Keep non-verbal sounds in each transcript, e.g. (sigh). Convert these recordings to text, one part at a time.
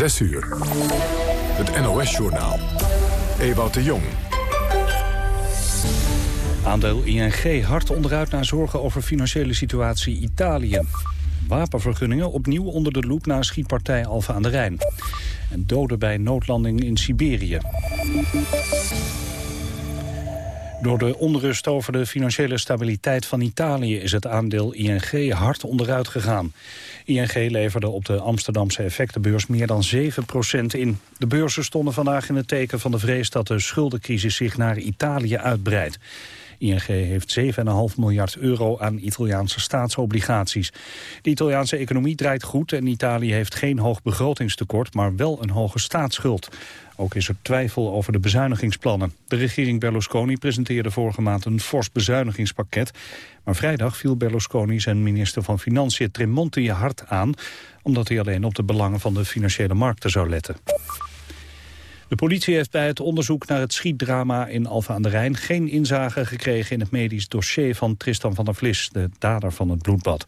6 uur. Het NOS-journaal. Ewout de Jong. Aandeel ING hard onderuit naar zorgen over financiële situatie Italië. Wapenvergunningen opnieuw onder de loep na schietpartij Alfa aan de Rijn. En doden bij noodlanding in Siberië. Door de onrust over de financiële stabiliteit van Italië is het aandeel ING hard onderuit gegaan. ING leverde op de Amsterdamse effectenbeurs meer dan 7% in. De beurzen stonden vandaag in het teken van de vrees dat de schuldencrisis zich naar Italië uitbreidt. ING heeft 7,5 miljard euro aan Italiaanse staatsobligaties. De Italiaanse economie draait goed en Italië heeft geen hoog begrotingstekort, maar wel een hoge staatsschuld. Ook is er twijfel over de bezuinigingsplannen. De regering Berlusconi presenteerde vorige maand een fors bezuinigingspakket. Maar vrijdag viel Berlusconi zijn minister van Financiën Tremonti hard aan... omdat hij alleen op de belangen van de financiële markten zou letten. De politie heeft bij het onderzoek naar het schietdrama in Alfa aan de Rijn... geen inzage gekregen in het medisch dossier van Tristan van der Vlis... de dader van het bloedbad.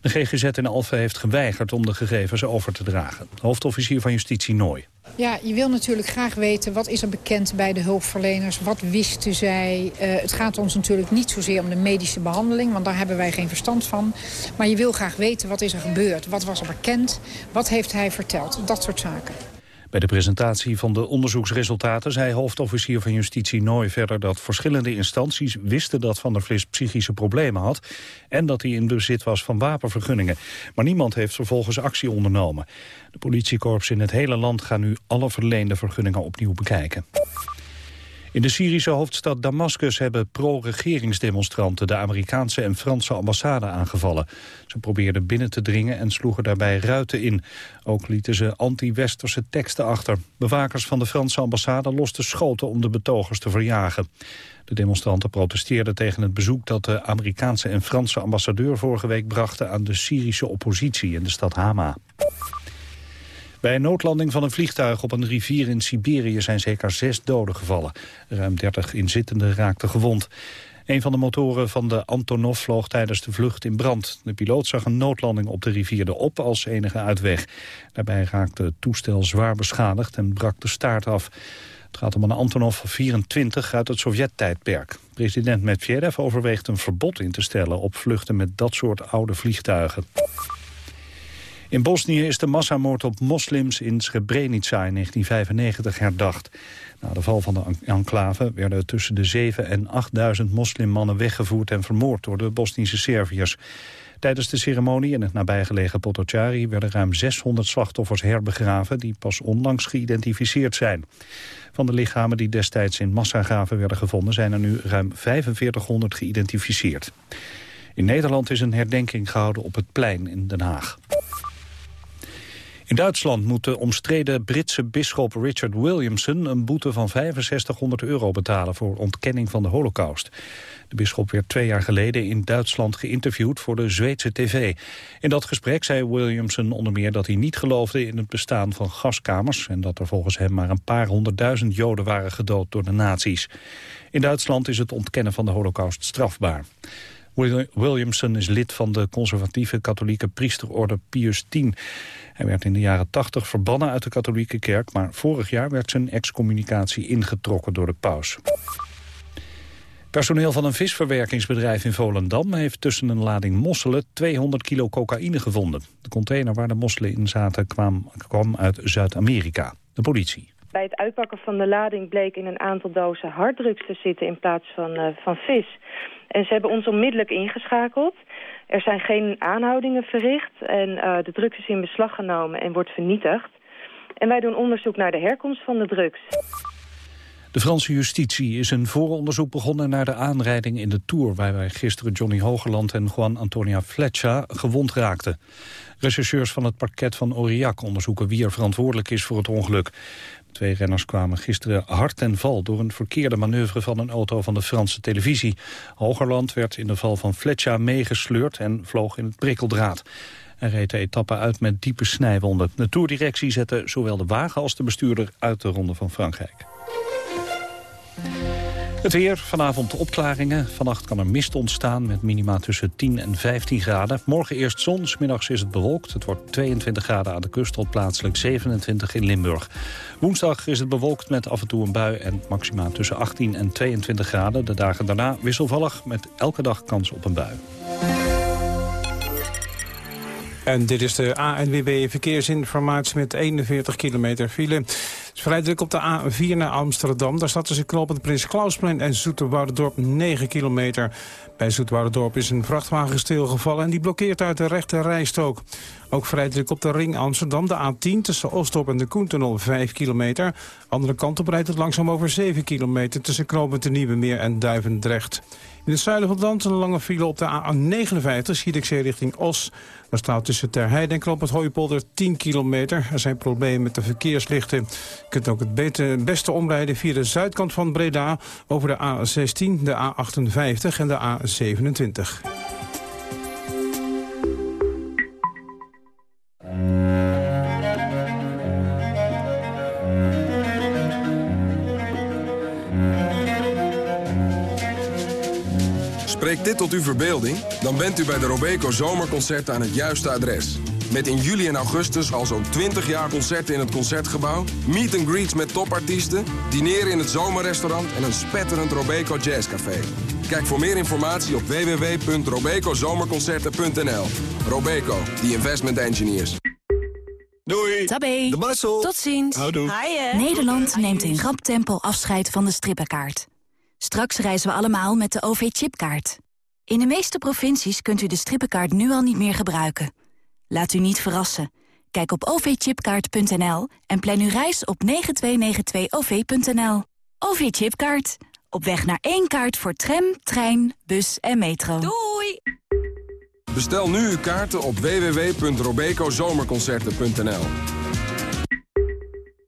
De GGZ in Alfa heeft geweigerd om de gegevens over te dragen. Hoofdofficier van Justitie Nooy. Ja, je wil natuurlijk graag weten wat is er bekend bij de hulpverleners. Wat wisten zij? Uh, het gaat ons natuurlijk niet zozeer om de medische behandeling, want daar hebben wij geen verstand van. Maar je wil graag weten wat is er gebeurd. Wat was er bekend? Wat heeft hij verteld? Dat soort zaken. Bij de presentatie van de onderzoeksresultaten zei hoofdofficier van Justitie Nooy verder dat verschillende instanties wisten dat Van der Vlis psychische problemen had en dat hij in bezit was van wapenvergunningen. Maar niemand heeft vervolgens actie ondernomen. De politiekorps in het hele land gaan nu alle verleende vergunningen opnieuw bekijken. In de Syrische hoofdstad Damascus hebben pro-regeringsdemonstranten de Amerikaanse en Franse ambassade aangevallen. Ze probeerden binnen te dringen en sloegen daarbij ruiten in. Ook lieten ze anti-westerse teksten achter. Bewakers van de Franse ambassade losten schoten om de betogers te verjagen. De demonstranten protesteerden tegen het bezoek dat de Amerikaanse en Franse ambassadeur vorige week brachten aan de Syrische oppositie in de stad Hama. Bij een noodlanding van een vliegtuig op een rivier in Siberië zijn zeker zes doden gevallen. Ruim 30 inzittenden raakten gewond. Een van de motoren van de Antonov vloog tijdens de vlucht in brand. De piloot zag een noodlanding op de rivier erop als enige uitweg. Daarbij raakte het toestel zwaar beschadigd en brak de staart af. Het gaat om een Antonov 24 uit het Sovjet-tijdperk. President Medvedev overweegt een verbod in te stellen op vluchten met dat soort oude vliegtuigen. In Bosnië is de massamoord op moslims in Srebrenica in 1995 herdacht. Na de val van de enclave werden tussen de 7 en 8.000 moslimmannen weggevoerd en vermoord door de Bosnische Serviërs. Tijdens de ceremonie in het nabijgelegen Potocari werden ruim 600 slachtoffers herbegraven die pas onlangs geïdentificeerd zijn. Van de lichamen die destijds in massagraven werden gevonden zijn er nu ruim 4500 geïdentificeerd. In Nederland is een herdenking gehouden op het plein in Den Haag. In Duitsland moet de omstreden Britse bisschop Richard Williamson een boete van 6500 euro betalen voor ontkenning van de holocaust. De bisschop werd twee jaar geleden in Duitsland geïnterviewd voor de Zweedse tv. In dat gesprek zei Williamson onder meer dat hij niet geloofde in het bestaan van gaskamers... en dat er volgens hem maar een paar honderdduizend Joden waren gedood door de nazi's. In Duitsland is het ontkennen van de holocaust strafbaar. Williamson is lid van de conservatieve katholieke priesterorde Pius X. Hij werd in de jaren 80 verbannen uit de katholieke kerk... maar vorig jaar werd zijn excommunicatie ingetrokken door de paus. Personeel van een visverwerkingsbedrijf in Volendam... heeft tussen een lading mosselen 200 kilo cocaïne gevonden. De container waar de mosselen in zaten kwam, uit Zuid-Amerika. De politie. Bij het uitpakken van de lading bleek in een aantal dozen harddrugs te zitten in plaats van, uh, van vis. En ze hebben ons onmiddellijk ingeschakeld. Er zijn geen aanhoudingen verricht en uh, de drugs is in beslag genomen en wordt vernietigd. En wij doen onderzoek naar de herkomst van de drugs. De Franse justitie is een vooronderzoek begonnen naar de aanrijding in de Tour... waarbij gisteren Johnny Hogerland en Juan Antonia Fletcher gewond raakten. Rechercheurs van het parket van Aurillac onderzoeken wie er verantwoordelijk is voor het ongeluk. Twee renners kwamen gisteren hard ten val door een verkeerde manoeuvre van een auto van de Franse televisie. Hogerland werd in de val van Fletcher meegesleurd en vloog in het prikkeldraad. Hij reed de etappe uit met diepe snijwonden. De toerdirectie zette zowel de wagen als de bestuurder uit de Ronde van Frankrijk. Het weer, vanavond opklaringen. Vannacht kan er mist ontstaan met minima tussen 10 en 15 graden. Morgen eerst zon, middags is het bewolkt. Het wordt 22 graden aan de kust tot plaatselijk 27 in Limburg. Woensdag is het bewolkt met af en toe een bui en maxima tussen 18 en 22 graden. De dagen daarna wisselvallig met elke dag kans op een bui. En dit is de ANWB Verkeersinformatie met 41 kilometer file. Het is op de A4 naar Amsterdam. Daar staat tussen knooppunt Prins Klausplein en Zoeterwouderdorp 9 kilometer. Bij Zoeterwouderdorp is een vrachtwagen stilgevallen... en die blokkeert uit de rechte rijstrook. Ook vrij op de ring Amsterdam, de A10 tussen Oostdorp en de Koentunnel 5 kilometer. Andere kant op rijdt het langzaam over 7 kilometer... tussen knooppunt de Nieuwe Meer en Duivendrecht. In het zuiden van het land een lange file op de A59, Schiedikzee richting Os. Daar staat tussen Terheide en het Hooipolder 10 kilometer. Er zijn problemen met de verkeerslichten. Kunt ook het beste omrijden via de zuidkant van Breda... over de A16, de A58 en de A27. Spreekt dit tot uw verbeelding? Dan bent u bij de Robeco Zomerconcerten aan het juiste adres. Met in juli en augustus al zo'n 20 jaar concerten in het Concertgebouw... meet and greets met topartiesten, dineren in het zomerrestaurant... en een spetterend Robeco Jazzcafé. Kijk voor meer informatie op www.robecozomerconcerten.nl. Robeco, the investment engineers. Doei. Tabé. De Marcel. Tot ziens. Houdoe. Nederland neemt in rap tempo afscheid van de strippenkaart. Straks reizen we allemaal met de OV-chipkaart. In de meeste provincies kunt u de strippenkaart nu al niet meer gebruiken. Laat u niet verrassen. Kijk op ovchipkaart.nl en plan uw reis op 9292-OV.nL. OV-chipkaart. Op weg naar één kaart voor tram, trein, bus en metro. Doei! Bestel nu uw kaarten op www.robecozomerconcerten.nl.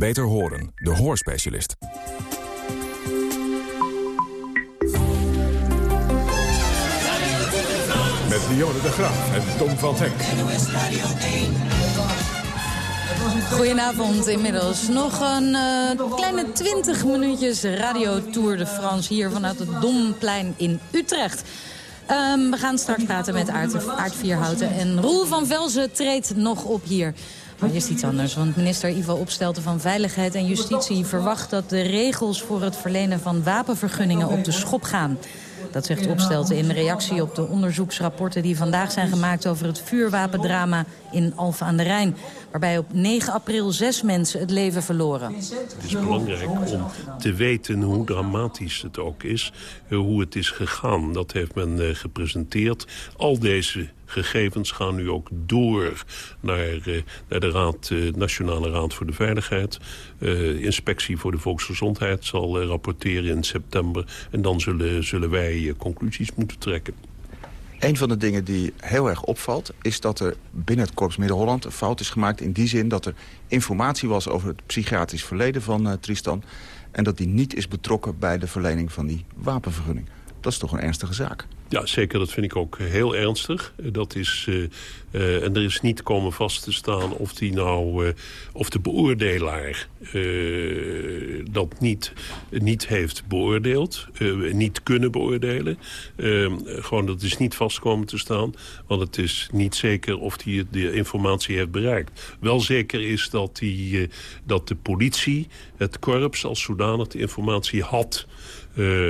Beter horen, de hoorspecialist. Met Dionne de Graaf en Tom van Henk. Goedenavond inmiddels. Nog een uh, kleine 20 minuutjes Radio Tour de France hier vanuit het Domplein in Utrecht. Um, we gaan straks praten met Aart, Aart Vierhouten. En Roel van Velzen treedt nog op hier. Maar eerst iets anders, want minister Ivo Opstelten van Veiligheid en Justitie verwacht dat de regels voor het verlenen van wapenvergunningen op de schop gaan. Dat zegt Opstelten in reactie op de onderzoeksrapporten die vandaag zijn gemaakt over het vuurwapendrama in Alphen aan de Rijn. Waarbij op 9 april zes mensen het leven verloren. Het is belangrijk om te weten hoe dramatisch het ook is. Eh, hoe het is gegaan. Dat heeft men eh, gepresenteerd. Al deze gegevens gaan nu ook door naar, uh, naar de raad, uh, Nationale Raad voor de Veiligheid. Uh, Inspectie voor de Volksgezondheid zal rapporteren in september. En dan zullen, zullen wij conclusies moeten trekken. Een van de dingen die heel erg opvalt... is dat er binnen het Korps Midden-Holland een fout is gemaakt... in die zin dat er informatie was over het psychiatrisch verleden van Tristan... en dat die niet is betrokken bij de verlening van die wapenvergunning. Dat is toch een ernstige zaak. Ja, zeker. Dat vind ik ook heel ernstig. Dat is, uh, uh, en er is niet komen vast te staan of, die nou, uh, of de beoordelaar dat niet, niet heeft beoordeeld. niet kunnen beoordelen. Gewoon, dat is niet vast komen te staan. Want het is niet zeker of hij de informatie heeft bereikt. Wel zeker is dat, die, dat de politie, het korps als zodanig de informatie had.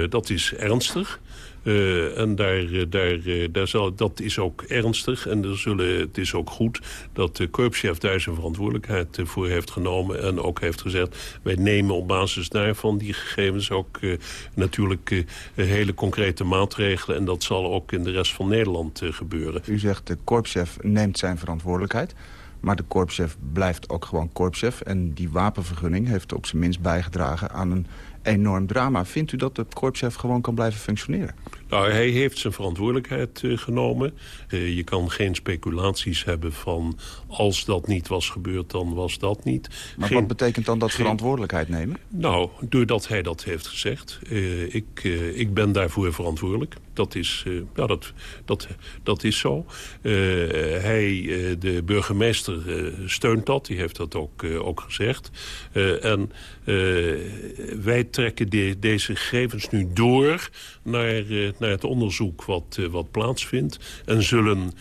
dat is ernstig. Uh, en daar, daar, daar zal, dat is ook ernstig. En er zullen, het is ook goed dat de korpschef daar zijn verantwoordelijkheid voor heeft genomen. En ook heeft gezegd, wij nemen op basis daarvan die gegevens ook natuurlijk hele concrete maatregelen. En dat zal ook in de rest van Nederland gebeuren. U zegt de korpschef neemt zijn verantwoordelijkheid. Maar de korpschef blijft ook gewoon korpschef. En die wapenvergunning heeft op zijn minst bijgedragen aan een enorm drama. Vindt u dat de korpschef gewoon kan blijven functioneren? Nou, hij heeft zijn verantwoordelijkheid uh, genomen. Uh, je kan geen speculaties hebben van... als dat niet was gebeurd, dan was dat niet. Maar geen, wat betekent dan dat geen, verantwoordelijkheid nemen? Nou, doordat hij dat heeft gezegd. Uh, ik, ik ben daarvoor verantwoordelijk. Dat is, ja, dat, dat, dat is zo. hij, de burgemeester, steunt dat. Die heeft dat ook, ook gezegd. en wij trekken de, deze gegevens nu door naar naar het onderzoek wat, wat plaatsvindt. En zullen,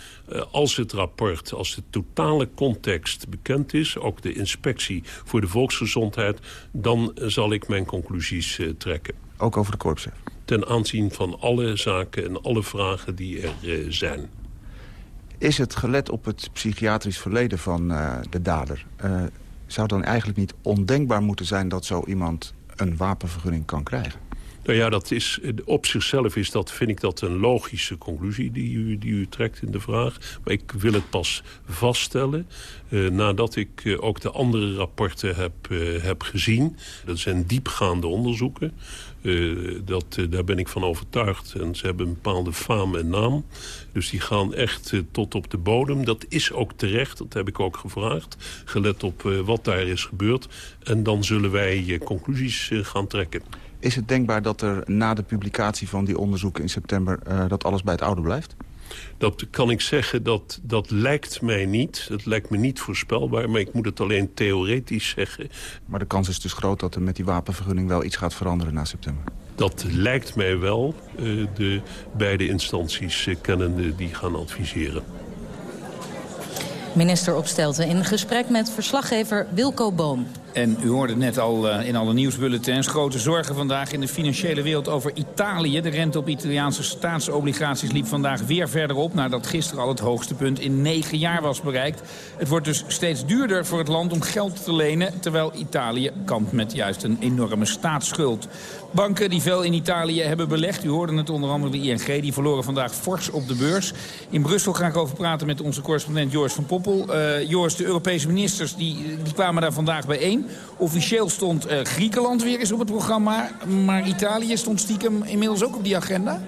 als het rapport, als de totale context bekend is... ook de inspectie voor de volksgezondheid... dan zal ik mijn conclusies trekken. Ook over de korpsen? Ten aanzien van alle zaken en alle vragen die er zijn. Is het gelet op het psychiatrisch verleden van de dader... zou dan eigenlijk niet ondenkbaar moeten zijn dat zo iemand een wapenvergunning kan krijgen? Nou ja, dat is, op zichzelf is dat, vind ik dat een logische conclusie die u, die u trekt in de vraag. Maar ik wil het pas vaststellen uh, nadat ik uh, ook de andere rapporten heb, uh, heb gezien. Dat zijn diepgaande onderzoeken. Dat, daar ben ik van overtuigd. En ze hebben een bepaalde faam en naam. Dus die gaan echt tot op de bodem. Dat is ook terecht, dat heb ik ook gevraagd. Gelet op wat daar is gebeurd. En dan zullen wij conclusies gaan trekken. Is het denkbaar dat er na de publicatie van die onderzoeken in september... Dat alles bij het oude blijft? Dat kan ik zeggen, dat, dat lijkt mij niet. Dat lijkt me niet voorspelbaar, maar ik moet het alleen theoretisch zeggen. Maar de kans is dus groot dat er met die wapenvergunning wel iets gaat veranderen na september? Dat lijkt mij wel. Uh, de beide instanties uh, kennende die gaan adviseren. Minister Opstelten in gesprek met verslaggever Wilco Boom. En u hoorde net al uh, in alle nieuwsbulletins grote zorgen vandaag in de financiële wereld over Italië. De rente op Italiaanse staatsobligaties liep vandaag weer verder op... nadat gisteren al het hoogste punt in negen jaar was bereikt. Het wordt dus steeds duurder voor het land om geld te lenen... terwijl Italië kampt met juist een enorme staatsschuld. Banken die veel in Italië hebben belegd, u hoorde het onder andere de ING... die verloren vandaag fors op de beurs. In Brussel ga ik over praten met onze correspondent Joris van Poppel. Uh, Joris, de Europese ministers die, die kwamen daar vandaag bijeen. Officieel stond uh, Griekenland weer eens op het programma... maar Italië stond stiekem inmiddels ook op die agenda?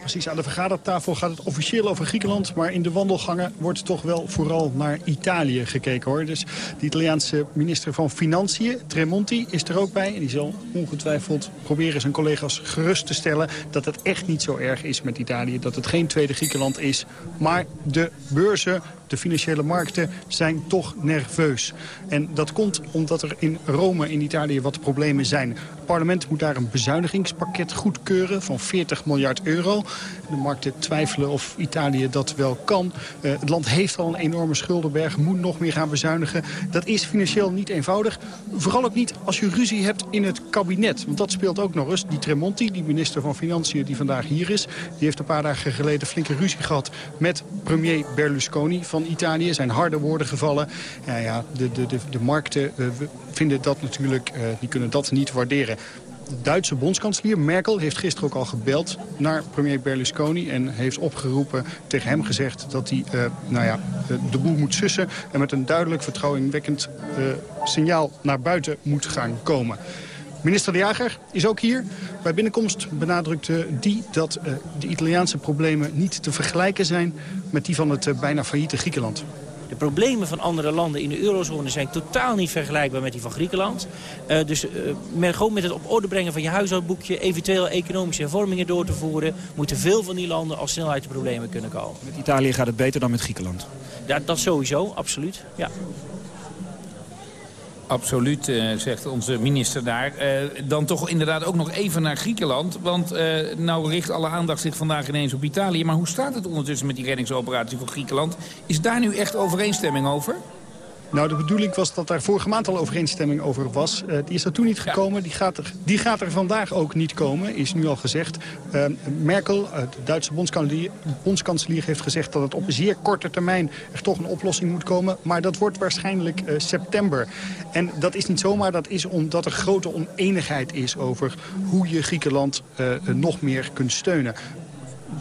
Precies, aan de vergadertafel gaat het officieel over Griekenland... maar in de wandelgangen wordt toch wel vooral naar Italië gekeken. hoor. Dus de Italiaanse minister van Financiën, Tremonti, is er ook bij. En die zal ongetwijfeld proberen zijn collega's gerust te stellen... dat het echt niet zo erg is met Italië, dat het geen tweede Griekenland is. Maar de beurzen de financiële markten zijn toch nerveus. En dat komt omdat er in Rome in Italië wat problemen zijn. Het parlement moet daar een bezuinigingspakket goedkeuren van 40 miljard euro. De markten twijfelen of Italië dat wel kan. Uh, het land heeft al een enorme schuldenberg, moet nog meer gaan bezuinigen. Dat is financieel niet eenvoudig. Vooral ook niet als je ruzie hebt in het kabinet. Want dat speelt ook nog eens. Die Tremonti, die minister van Financiën die vandaag hier is... die heeft een paar dagen geleden flinke ruzie gehad met premier Berlusconi Italië. zijn harde woorden gevallen. Ja, ja, de, de, de, markten uh, vinden dat natuurlijk, uh, die kunnen dat niet waarderen. De Duitse bondskanselier Merkel heeft gisteren ook al gebeld naar premier Berlusconi... en heeft opgeroepen, tegen hem gezegd dat hij uh, nou ja, de boel moet sussen... en met een duidelijk vertrouwenwekkend signaal naar buiten moet gaan komen. Minister De Jager is ook hier. Bij binnenkomst benadrukte die dat uh, de Italiaanse problemen niet te vergelijken zijn... met die van het uh, bijna failliete Griekenland. De problemen van andere landen in de eurozone zijn totaal niet vergelijkbaar met die van Griekenland. Uh, dus uh, met, gewoon met het op orde brengen van je huishoudboekje, eventueel economische hervormingen door te voeren, moeten veel van die landen al snel uit de problemen kunnen komen. Met Italië gaat het beter dan met Griekenland? Ja, dat sowieso, absoluut. Ja. Absoluut, uh, zegt onze minister daar. Uh, dan toch inderdaad ook nog even naar Griekenland. Want uh, nou richt alle aandacht zich vandaag ineens op Italië. Maar hoe staat het ondertussen met die reddingsoperatie voor Griekenland? Is daar nu echt overeenstemming over? Nou, de bedoeling was dat daar vorige maand al overeenstemming over was. Uh, die is er toen niet gekomen. Die, gaat er, die gaat er vandaag ook niet komen, is nu al gezegd. Uh, Merkel, uh, de Duitse bondskanselier, bondskanselier, heeft gezegd dat het op zeer korte termijn er toch een oplossing moet komen. Maar dat wordt waarschijnlijk september. En dat is niet zomaar, dat is omdat er grote oneenigheid is over hoe je Griekenland nog meer kunt steunen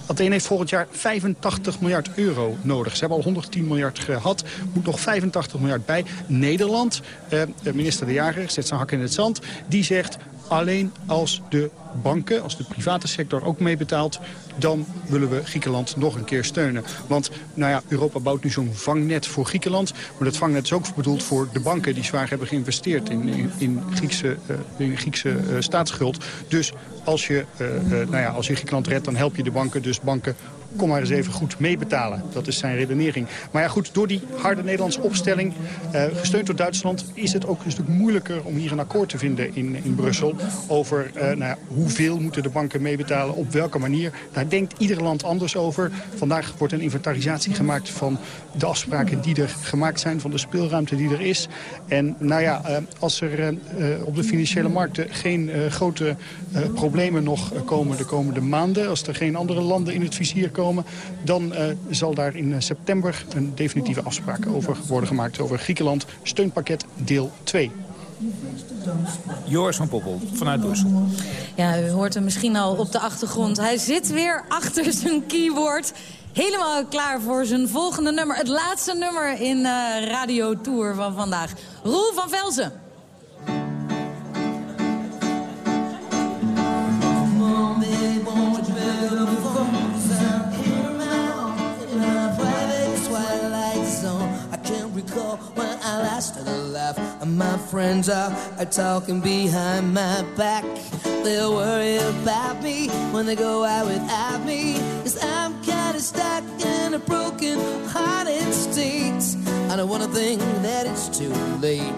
Athene heeft volgend jaar 85 miljard euro nodig. Ze hebben al 110 miljard gehad, moet nog 85 miljard bij. Nederland, eh, minister De Jager, zet zijn hak in het zand, die zegt alleen als de banken, als de private sector ook meebetaalt... dan willen we Griekenland nog een keer steunen. Want nou ja, Europa bouwt nu zo'n vangnet voor Griekenland. Maar dat vangnet is ook bedoeld voor de banken die zwaar hebben geïnvesteerd... in, in, Griekse, uh, Griekse uh, staatsschuld. Dus als je, uh, nou ja, als je Griekenland redt, dan help je de banken. Dus banken kom maar eens even goed meebetalen. Dat is zijn redenering. Maar ja goed, door die harde Nederlandse opstelling, uh, gesteund door Duitsland... is het ook een stuk moeilijker om hier een akkoord te vinden in, in Brussel... over uh, nou ja, hoeveel moeten de banken meebetalen, op welke manier. Daar denkt ieder land anders over. Vandaag wordt een inventarisatie gemaakt van de afspraken die er gemaakt zijn... van de speelruimte die er is. En nou ja, uh, als er op de financiële markten geen grote problemen nog komen de komende maanden... als er geen andere landen in het vizier komen dan uh, zal daar in september een definitieve afspraak over worden gemaakt... over Griekenland steunpakket deel 2. Joris van Poppel, vanuit Brussel. Ja, u hoort hem misschien al op de achtergrond. Hij zit weer achter zijn keyboard. Helemaal klaar voor zijn volgende nummer. Het laatste nummer in uh, Radio Tour van vandaag. Roel van Velzen. When I last had a laugh. And my friends are, are talking behind my back. They'll worry about me when they go out without me. Cause I'm kinda stuck in a broken hearted state. I don't wanna think that it's too late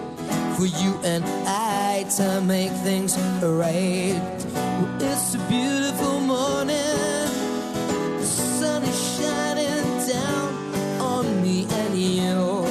for you and I to make things right. Well, it's a beautiful morning. The sun is shining down on me and you.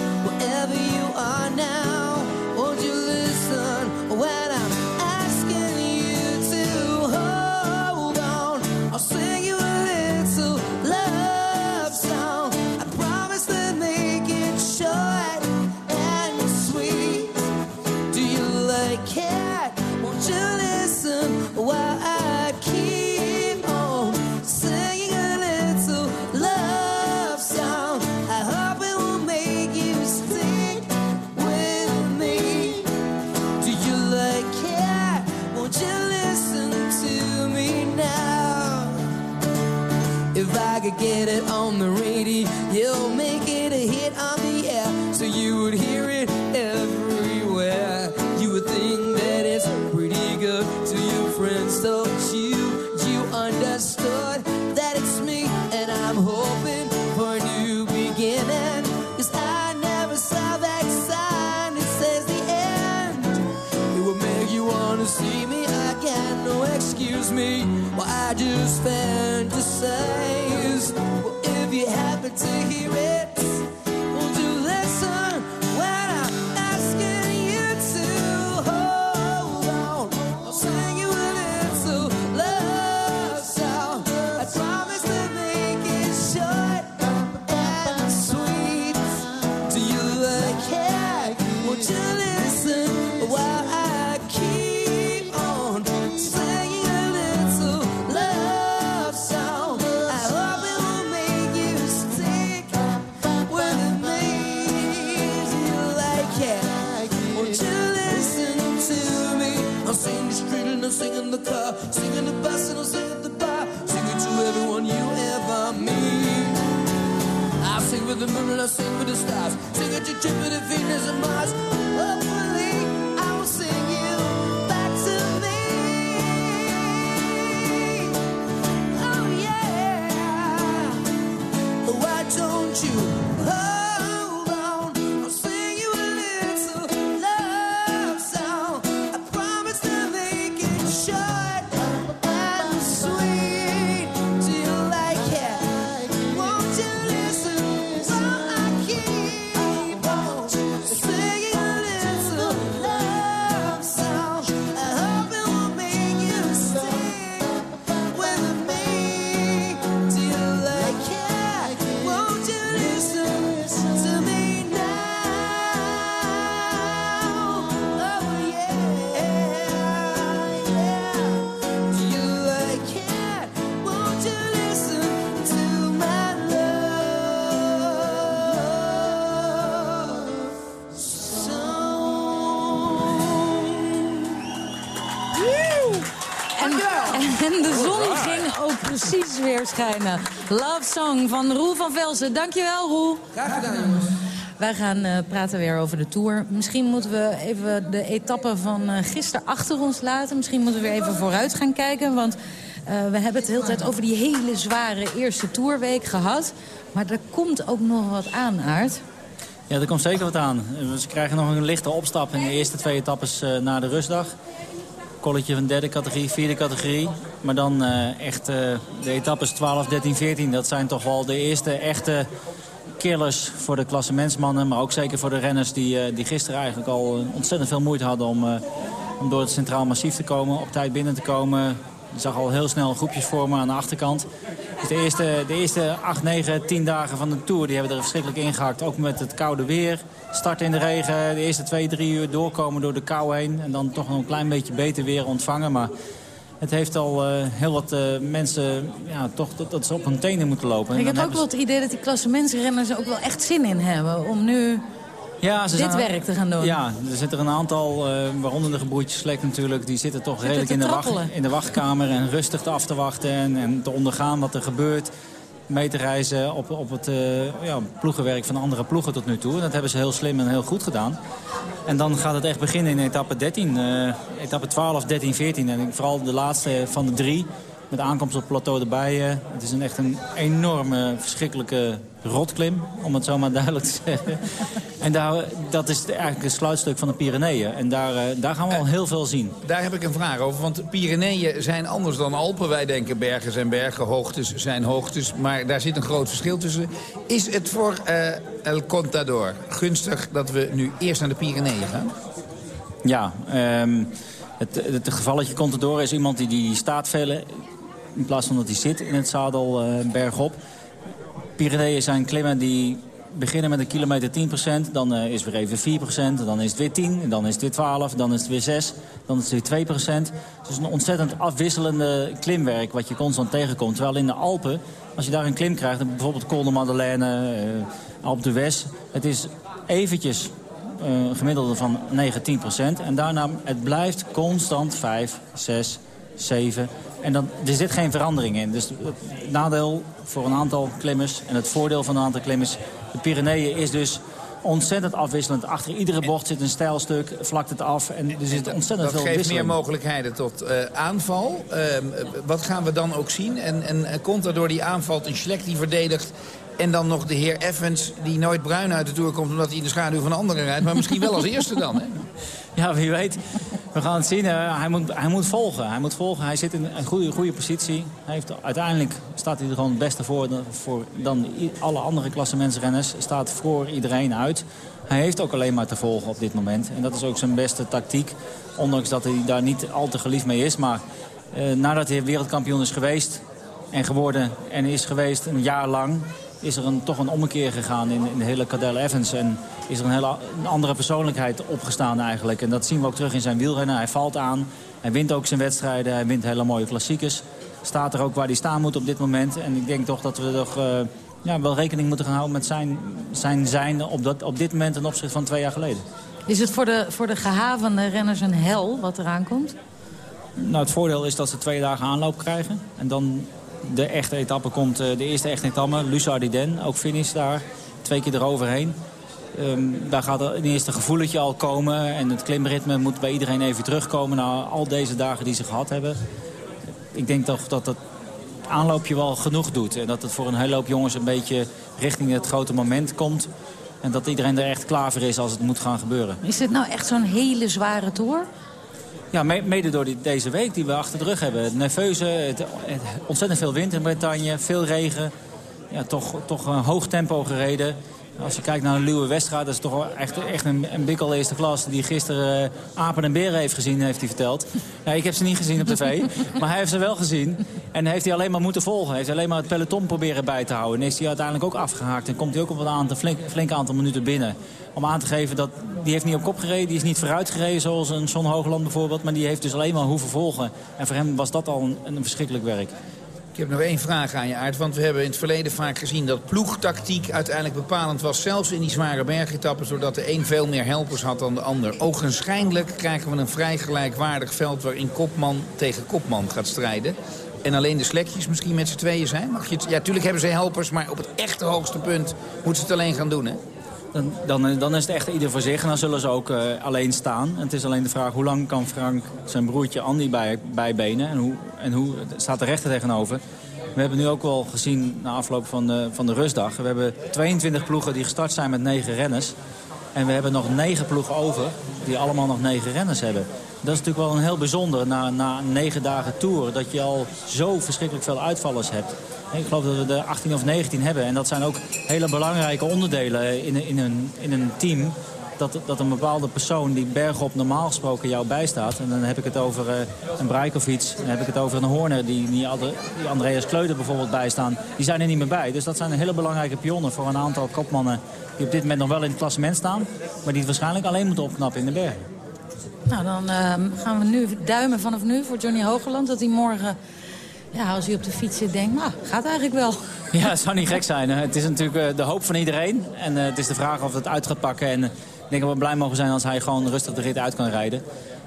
Schijnen. Love Song van Roel van Velsen. Dankjewel, Roel. Graag gedaan, jongens. Wij gaan uh, praten weer over de Tour. Misschien moeten we even de etappe van uh, gisteren achter ons laten. Misschien moeten we weer even vooruit gaan kijken. Want uh, we hebben het de hele tijd over die hele zware eerste Tourweek gehad. Maar er komt ook nog wat aan, Aard. Ja, er komt zeker wat aan. Ze krijgen nog een lichte opstap in de eerste twee etappes na de rustdag. Kolletje van derde categorie, vierde categorie. Maar dan echt de etappes 12, 13, 14. Dat zijn toch wel de eerste echte killers voor de klassementsmannen. Maar ook zeker voor de renners die, uh, die gisteren eigenlijk al ontzettend veel moeite hadden om, om door het Centraal Massief te komen. Op tijd binnen te komen. Je zag al heel snel groepjes vormen aan de achterkant. Dus de eerste, de eerste 8, 9, 10 dagen van de Tour die hebben er verschrikkelijk ingehakt. Ook met het koude weer. Starten in de regen. De eerste 2, 3 uur doorkomen door de kou heen. En dan toch nog een klein beetje beter weer ontvangen. Maar het heeft al uh, heel wat uh, mensen ja, toch dat, dat, ze op hun tenen moeten lopen. Ik heb ook wel het idee dat die klassementsrenners er ook wel echt zin in hebben om nu ja, ze dit zijn, werk te gaan doen. Ja, er zitten een aantal, uh, waaronder de gebroedjes Slek natuurlijk, die zitten toch zitten redelijk in de, wacht, in de wachtkamer en rustig af te wachten en, en te ondergaan wat er gebeurt mee te reizen op, op het uh, ja, ploegenwerk van andere ploegen tot nu toe. En dat hebben ze heel slim en heel goed gedaan. En dan gaat het echt beginnen in etappe 13. Uh, etappe 12, 13, 14. En vooral de laatste van de drie. Met aankomst op plateau erbij. Uh, het is een echt een enorme, verschrikkelijke rotklim. Om het zo maar duidelijk te zeggen. en daar, dat is eigenlijk het sluitstuk van de Pyreneeën. En daar, uh, daar gaan we al heel veel zien. Daar heb ik een vraag over. Want Pyreneeën zijn anders dan Alpen. Wij denken bergen zijn bergen, hoogtes zijn hoogtes. Maar daar zit een groot verschil tussen. Is het voor uh, El Contador gunstig dat we nu eerst naar de Pyreneeën gaan? Ja, um, het, het, het gevalletje Contador is iemand die, die staat vele in plaats van dat hij zit in het zadel uh, bergop. Pyreneeën zijn klimmen die beginnen met een kilometer 10%, dan uh, is weer even 4%, dan is het weer 10, dan is het weer 12, dan is het weer 6, dan is het weer 2%. Dus een ontzettend afwisselende klimwerk wat je constant tegenkomt. Terwijl in de Alpen, als je daar een klim krijgt, bijvoorbeeld Col de Madeleine, uh, Alpe d'Huez, het is eventjes een gemiddelde van 9, 10%. En daarna, het blijft constant 5, 6, 7. En dan, er zit geen verandering in. Dus het nadeel voor een aantal klimmers en het voordeel van een aantal klimmers... de Pyreneeën is dus ontzettend afwisselend. Achter iedere bocht zit een stijlstuk, vlakt het af. En er zit ontzettend dat veel geeft meer mogelijkheden tot uh, aanval. Uh, wat gaan we dan ook zien? En, en komt er door die aanval een Schlek die verdedigt... En dan nog de heer Evans, die nooit bruin uit de Tour komt... omdat hij in de schaduw van anderen rijdt. Maar misschien wel als (laughs) eerste dan, hè? Ja, wie weet. We gaan het zien. Hij, moet, hij moet volgen. Hij moet volgen. Hij zit in een goede, goede positie. Hij heeft, uiteindelijk staat hij er gewoon het beste voor, voor dan alle andere klassementsrenners. Staat voor iedereen uit. Hij heeft ook alleen maar te volgen op dit moment. En dat is ook zijn beste tactiek. Ondanks dat hij daar niet al te geliefd mee is. Maar uh, nadat hij wereldkampioen is geweest en geworden en is geweest een jaar lang is er een, toch een ommekeer gegaan in, in de hele Cadel Evans. En is er een hele een andere persoonlijkheid opgestaan eigenlijk. En dat zien we ook terug in zijn wielrennen. Hij valt aan, hij wint ook zijn wedstrijden, hij wint hele mooie klassiekers. Staat er ook waar hij staan moet op dit moment. En ik denk toch dat we toch... Uh, ja, wel rekening moeten gaan houden met zijn zijn, zijn op, dat, op dit moment ten opzichte van twee jaar geleden. Is het voor de, voor de gehavende renners een hel wat eraan komt? Nou, het voordeel is dat ze twee dagen aanloop krijgen. En dan de echte etappe komt, de eerste echte etappe, Lussardiden, ook finish daar. Twee keer eroverheen. Um, daar gaat er eerste gevoeletje al komen. En het klimritme moet bij iedereen even terugkomen na al deze dagen die ze gehad hebben. Ik denk toch dat het aanloopje wel genoeg doet. En dat het voor een hele hoop jongens een beetje richting het grote moment komt. En dat iedereen er echt klaar voor is als het moet gaan gebeuren. Is dit nou echt zo'n hele zware tour? Ja, mede door die, deze week die we achter de rug hebben. Nerveuze, het, het, ontzettend veel wind in Bretagne, veel regen. Ja, toch, toch een hoog tempo gereden. Als je kijkt naar een Luwe Westra, dat is toch echt, echt een, een bikkel eerste klas... die gisteren uh, apen en beren heeft gezien, heeft hij verteld. Ja, ik heb ze niet gezien op tv, (laughs) maar hij heeft ze wel gezien. En heeft hij alleen maar moeten volgen. Hij heeft alleen maar het peloton proberen bij te houden. En is hij uiteindelijk ook afgehaakt. En komt hij ook op een aantal, flink, flink aantal minuten binnen. Om aan te geven dat die heeft niet op kop gereden. Die is niet vooruit gereden zoals een Son Hoogland bijvoorbeeld. Maar die heeft dus alleen maar hoeven volgen. En voor hem was dat al een, een verschrikkelijk werk. Ik heb nog één vraag aan je, Aard. Want we hebben in het verleden vaak gezien dat ploegtactiek uiteindelijk bepalend was. Zelfs in die zware bergetappen, zodat de een veel meer helpers had dan de ander. Ogenschijnlijk krijgen we een vrij gelijkwaardig veld waarin kopman tegen kopman gaat strijden. En alleen de slekjes misschien met z'n tweeën zijn? Je. Ja, natuurlijk hebben ze helpers, maar op het echte hoogste punt moeten ze het alleen gaan doen, hè? Dan, dan, is het echt ieder voor zich en dan zullen ze ook uh, alleen staan. Het is alleen de vraag hoe lang kan Frank zijn broertje Andy bij, bijbenen... en hoe, en hoe staat de rechter tegenover. We hebben nu ook wel gezien na afloop van de, van de rustdag... we hebben 22 ploegen die gestart zijn met 9 renners... En we hebben nog negen ploegen over die allemaal nog negen renners hebben. Dat is natuurlijk wel een heel bijzonder na, na negen dagen tour... dat je al zo verschrikkelijk veel uitvallers hebt. Ik geloof dat we er 18 of 19 hebben. En dat zijn ook hele belangrijke onderdelen in, in, een, in een team. Dat, dat een bepaalde persoon die bergop normaal gesproken jou bijstaat... en dan heb ik het over uh, een Breikovic, dan heb ik het over een Horner... die, die, die Andreas Kleuter bijvoorbeeld bijstaan, die zijn er niet meer bij. Dus dat zijn hele belangrijke pionnen voor een aantal kopmannen... die op dit moment nog wel in het klassement staan... maar die het waarschijnlijk alleen moeten opknappen in de bergen. Nou, dan uh, gaan we nu duimen vanaf nu voor Johnny Hogeland... dat hij morgen ja, als hij op de fiets zit, denkt, nou, gaat eigenlijk wel. Ja, het zou niet gek zijn. Het is natuurlijk de hoop van iedereen. En uh, het is de vraag of het uit gaat pakken. En uh, ik denk dat we blij mogen zijn als hij gewoon rustig de rit uit kan rijden.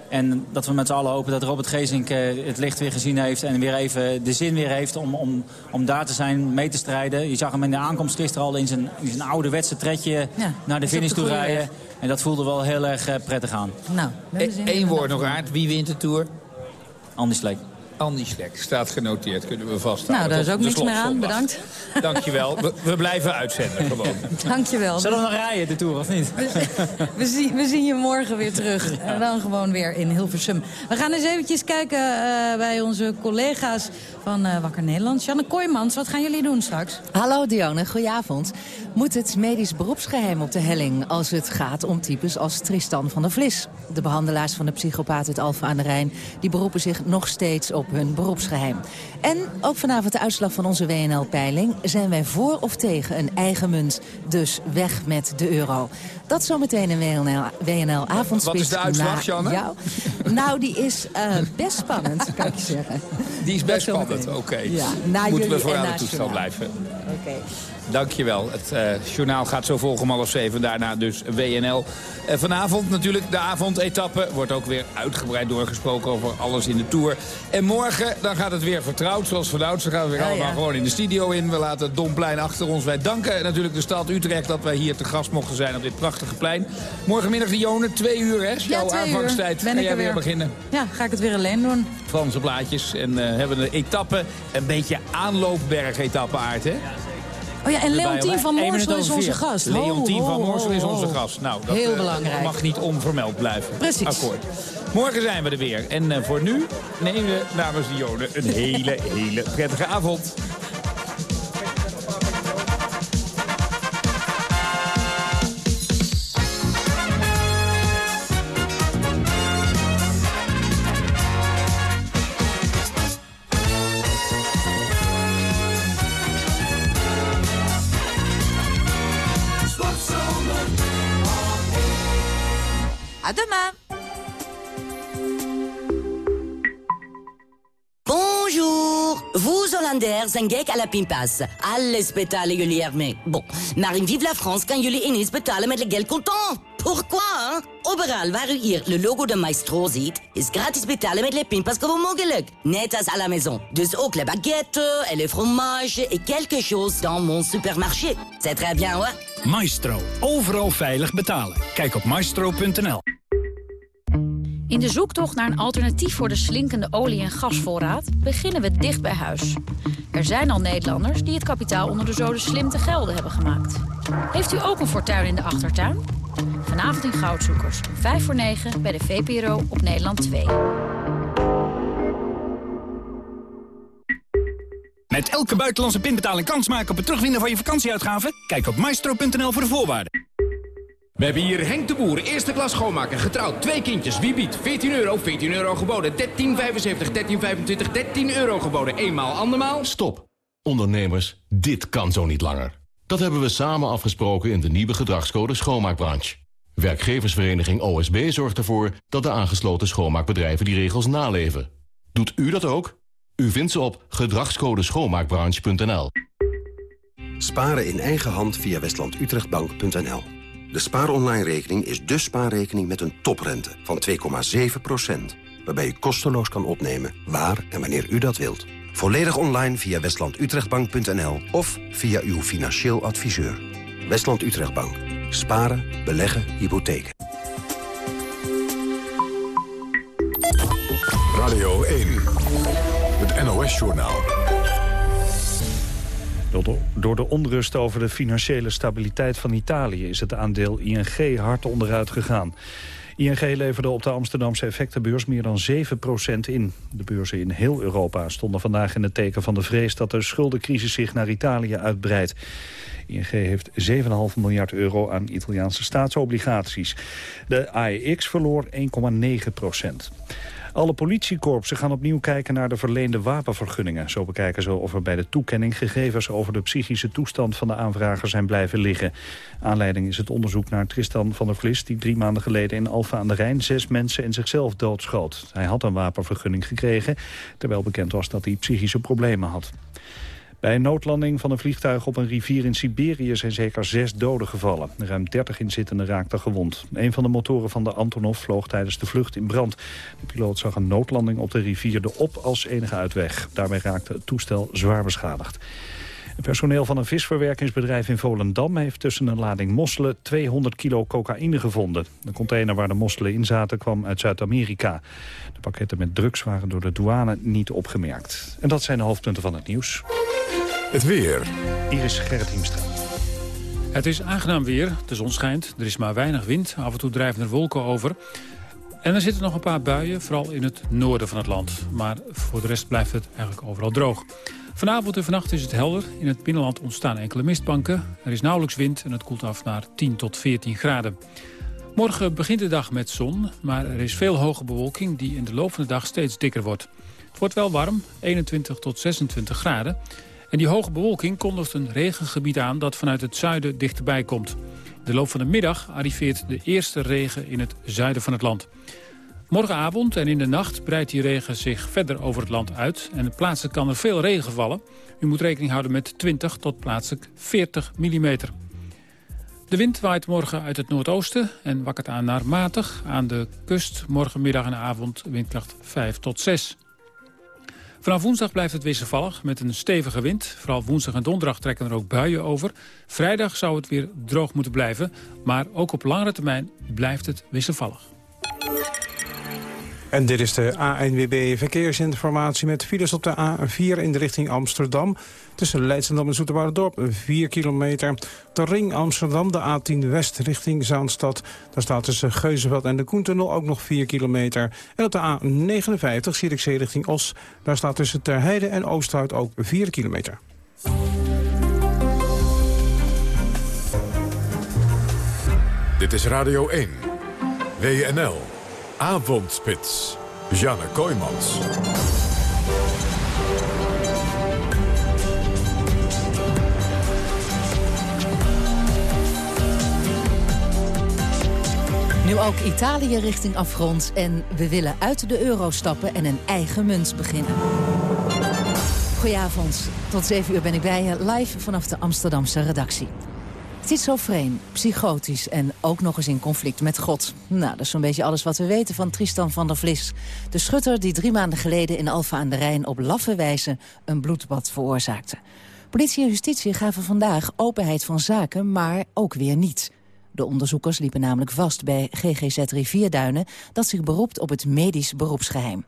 En dat we met z'n allen hopen dat Robert Geesink uh, het licht weer gezien heeft... en weer even de zin weer heeft om, om, om daar te zijn, mee te strijden. Je zag hem in de aankomst gisteren al in zijn, in zijn ouderwetse tredje ja, naar de finish toe rijden. Weg. En dat voelde wel heel erg prettig aan. Nou, Eén woord nog, Aard. Wie wint de Tour? Andy Andy Slek staat genoteerd, kunnen we vasthouden. Nou, daar is ook niks meer aan, bedankt. Dankjewel, we, we blijven uitzenden gewoon. (laughs) Dankjewel. Zullen we nog rijden, de Tour, of niet? (laughs) We, zien, we zien je morgen weer terug. En dan gewoon weer in Hilversum. We gaan eens eventjes kijken uh, bij onze collega's van uh, Wakker Nederland. Janne Kooijmans, wat gaan jullie doen straks? Hallo Dionne, goedenavond. Moet het medisch beroepsgeheim op de helling... als het gaat om types als Tristan van der Vlis? De behandelaars van de psychopaat uit Alphen aan de Rijn... die beroepen zich nog steeds op hun beroepsgeheim. En ook vanavond de uitslag van onze WNL-peiling. Zijn wij voor of tegen een eigen munt? Dus weg met de euro. Dat zometeen in WNL, WNL. Wat is de uitslag, Janne? Nou, die is uh, best spannend, kan ik je (laughs) zeggen. Die is best spannend, oké. Okay. Ja, Moeten we voor aan de toestel blijven. Oké. Okay. Dankjewel. Het uh, journaal gaat zo volgen om half zeven. Daarna dus WNL. Uh, vanavond natuurlijk de avondetappe. Wordt ook weer uitgebreid doorgesproken over alles in de Tour. En morgen dan gaat het weer vertrouwd. Zoals vanouds. Dan gaan we weer allemaal ja. gewoon in de studio in. We laten het Domplein achter ons. Wij danken natuurlijk de stad Utrecht dat wij hier te gast mochten zijn op dit prachtige plein. Morgenmiddag Dionne, twee uur hè? Jouw ja, aanvangstijd. Ben ga jij weer. weer beginnen? Ja, ga ik het weer alleen doen. Franse blaadjes. En uh, hebben de etappe een beetje aanloopberg-etappe aard hè? Oh ja, en Leontien van Moorsel is onze gast. Leontien van Moorsel is onze gast. Nou, dat Heel belangrijk. mag niet onvermeld blijven. Precies. Akkoord. Morgen zijn we er weer. En uh, voor nu nemen we namens Dione een hele, hele prettige avond. À demain. Bonjour. Vous, Hollanders, zijn gek à la pinpas. Alles betalen jullie ermee. Bon, maar in Vive la France kan jullie ineens betalen met le geld contant. Pourquoi, hein? Overal waar u hier le logo de Maestro ziet, is gratis betalen met le pinpas gewoon mogelijk. Net als à la maison. Dus ook les baguettes et les fromages et quelque chose dans mon supermarché. C'est très bien, hoor. Maestro. Overal veilig betalen. Kijk op maestro.nl. In de zoektocht naar een alternatief voor de slinkende olie- en gasvoorraad beginnen we dicht bij huis. Er zijn al Nederlanders die het kapitaal onder de zoden slim te gelden hebben gemaakt. Heeft u ook een fortuin in de achtertuin? Vanavond in Goudzoekers, 5 voor 9 bij de VPRO op Nederland 2. Met elke buitenlandse pinbetaling kans maken op het terugwinnen van je vakantieuitgaven? Kijk op maestro.nl voor de voorwaarden. We hebben hier Henk de Boer, eerste klas schoonmaker, getrouwd, twee kindjes. Wie biedt? 14 euro, 14 euro geboden, 13,75, 13,25, 13 euro geboden. Eenmaal, andermaal. Stop. Ondernemers, dit kan zo niet langer. Dat hebben we samen afgesproken in de nieuwe gedragscode schoonmaakbranche. Werkgeversvereniging OSB zorgt ervoor dat de aangesloten schoonmaakbedrijven die regels naleven. Doet u dat ook? U vindt ze op gedragscodeschoonmaakbranche.nl. Sparen in eigen hand via westlandutrechtbank.nl. De spaaronline-rekening is de spaarrekening met een toprente van 2,7%. Waarbij u kosteloos kan opnemen waar en wanneer u dat wilt. Volledig online via westlandutrechtbank.nl of via uw financieel adviseur. Westland Utrechtbank. Sparen, beleggen, hypotheken. Radio 1. Het NOS-journaal. Door de onrust over de financiële stabiliteit van Italië... is het aandeel ING hard onderuit gegaan. ING leverde op de Amsterdamse effectenbeurs meer dan 7% in. De beurzen in heel Europa stonden vandaag in het teken van de vrees... dat de schuldencrisis zich naar Italië uitbreidt. ING heeft 7,5 miljard euro aan Italiaanse staatsobligaties. De AEX verloor 1,9 procent. Alle politiekorpsen gaan opnieuw kijken naar de verleende wapenvergunningen. Zo bekijken ze of er bij de toekenning gegevens over de psychische toestand van de aanvrager zijn blijven liggen. Aanleiding is het onderzoek naar Tristan van der Vlis... die drie maanden geleden in Alfa aan de Rijn zes mensen en zichzelf doodschoot. Hij had een wapenvergunning gekregen, terwijl bekend was dat hij psychische problemen had. Bij een noodlanding van een vliegtuig op een rivier in Siberië zijn zeker zes doden gevallen. Ruim 30 inzittenden raakten gewond. Een van de motoren van de Antonov vloog tijdens de vlucht in brand. De piloot zag een noodlanding op de rivier de op als enige uitweg. Daarbij raakte het toestel zwaar beschadigd. Het personeel van een visverwerkingsbedrijf in Volendam... heeft tussen een lading mosselen 200 kilo cocaïne gevonden. De container waar de mosselen in zaten kwam uit Zuid-Amerika. De pakketten met drugs waren door de douane niet opgemerkt. En dat zijn de hoofdpunten van het nieuws. Het weer. Iris Gerrit Het is aangenaam weer, de zon schijnt, er is maar weinig wind. Af en toe drijven er wolken over. En er zitten nog een paar buien, vooral in het noorden van het land. Maar voor de rest blijft het eigenlijk overal droog. Vanavond en vannacht is het helder. In het binnenland ontstaan enkele mistbanken. Er is nauwelijks wind en het koelt af naar 10 tot 14 graden. Morgen begint de dag met zon, maar er is veel hoge bewolking... die in de loop van de dag steeds dikker wordt. Het wordt wel warm, 21 tot 26 graden. En die hoge bewolking kondigt een regengebied aan dat vanuit het zuiden dichterbij komt. In de loop van de middag arriveert de eerste regen in het zuiden van het land. Morgenavond en in de nacht breidt die regen zich verder over het land uit... en plaatselijk kan er veel regen vallen. U moet rekening houden met 20 tot plaatselijk 40 mm. De wind waait morgen uit het noordoosten en wakkert aan naar matig. Aan de kust morgenmiddag en avond windkracht 5 tot 6. Vanaf woensdag blijft het wisselvallig met een stevige wind. Vooral woensdag en donderdag trekken er ook buien over. Vrijdag zou het weer droog moeten blijven. Maar ook op langere termijn blijft het wisselvallig. En dit is de ANWB Verkeersinformatie met files op de A4 in de richting Amsterdam. Tussen Leidschendam en Dorp 4 kilometer. De ring Amsterdam, de A10 West richting Zaanstad. Daar staat tussen Geuzenveld en de Koentunnel ook nog 4 kilometer. En op de A59 Zierikzee richting Os. Daar staat tussen Terheide en Oosterhout ook 4 kilometer. Dit is Radio 1. WNL. Avondspits. Janne Kooijmans. Nu ook Italië richting afgrond en we willen uit de euro stappen en een eigen munt beginnen. Goedenavond, tot 7 uur ben ik bij je live vanaf de Amsterdamse redactie. Schizofreen, psychotisch en ook nog eens in conflict met God. Nou, dat is zo'n beetje alles wat we weten van Tristan van der Vlis. De schutter die drie maanden geleden in Alfa aan de Rijn... op laffe wijze een bloedbad veroorzaakte. Politie en justitie gaven vandaag openheid van zaken, maar ook weer niet. De onderzoekers liepen namelijk vast bij GGZ Rivierduinen... dat zich beroept op het medisch beroepsgeheim.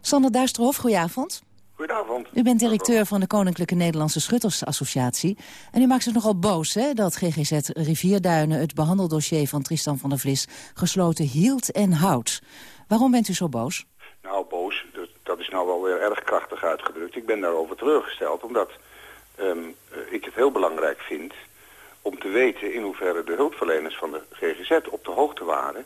Sander Duisterhof, goedenavond. Goedenavond. U bent directeur van de Koninklijke Nederlandse Schuttersassociatie. En u maakt zich nogal boos hè, dat GGZ Rivierduinen... het behandeldossier van Tristan van der Vlis gesloten hield en houdt. Waarom bent u zo boos? Nou, boos, dat, dat is nou wel weer erg krachtig uitgedrukt. Ik ben daarover teruggesteld omdat um, ik het heel belangrijk vind... om te weten in hoeverre de hulpverleners van de GGZ op de hoogte waren...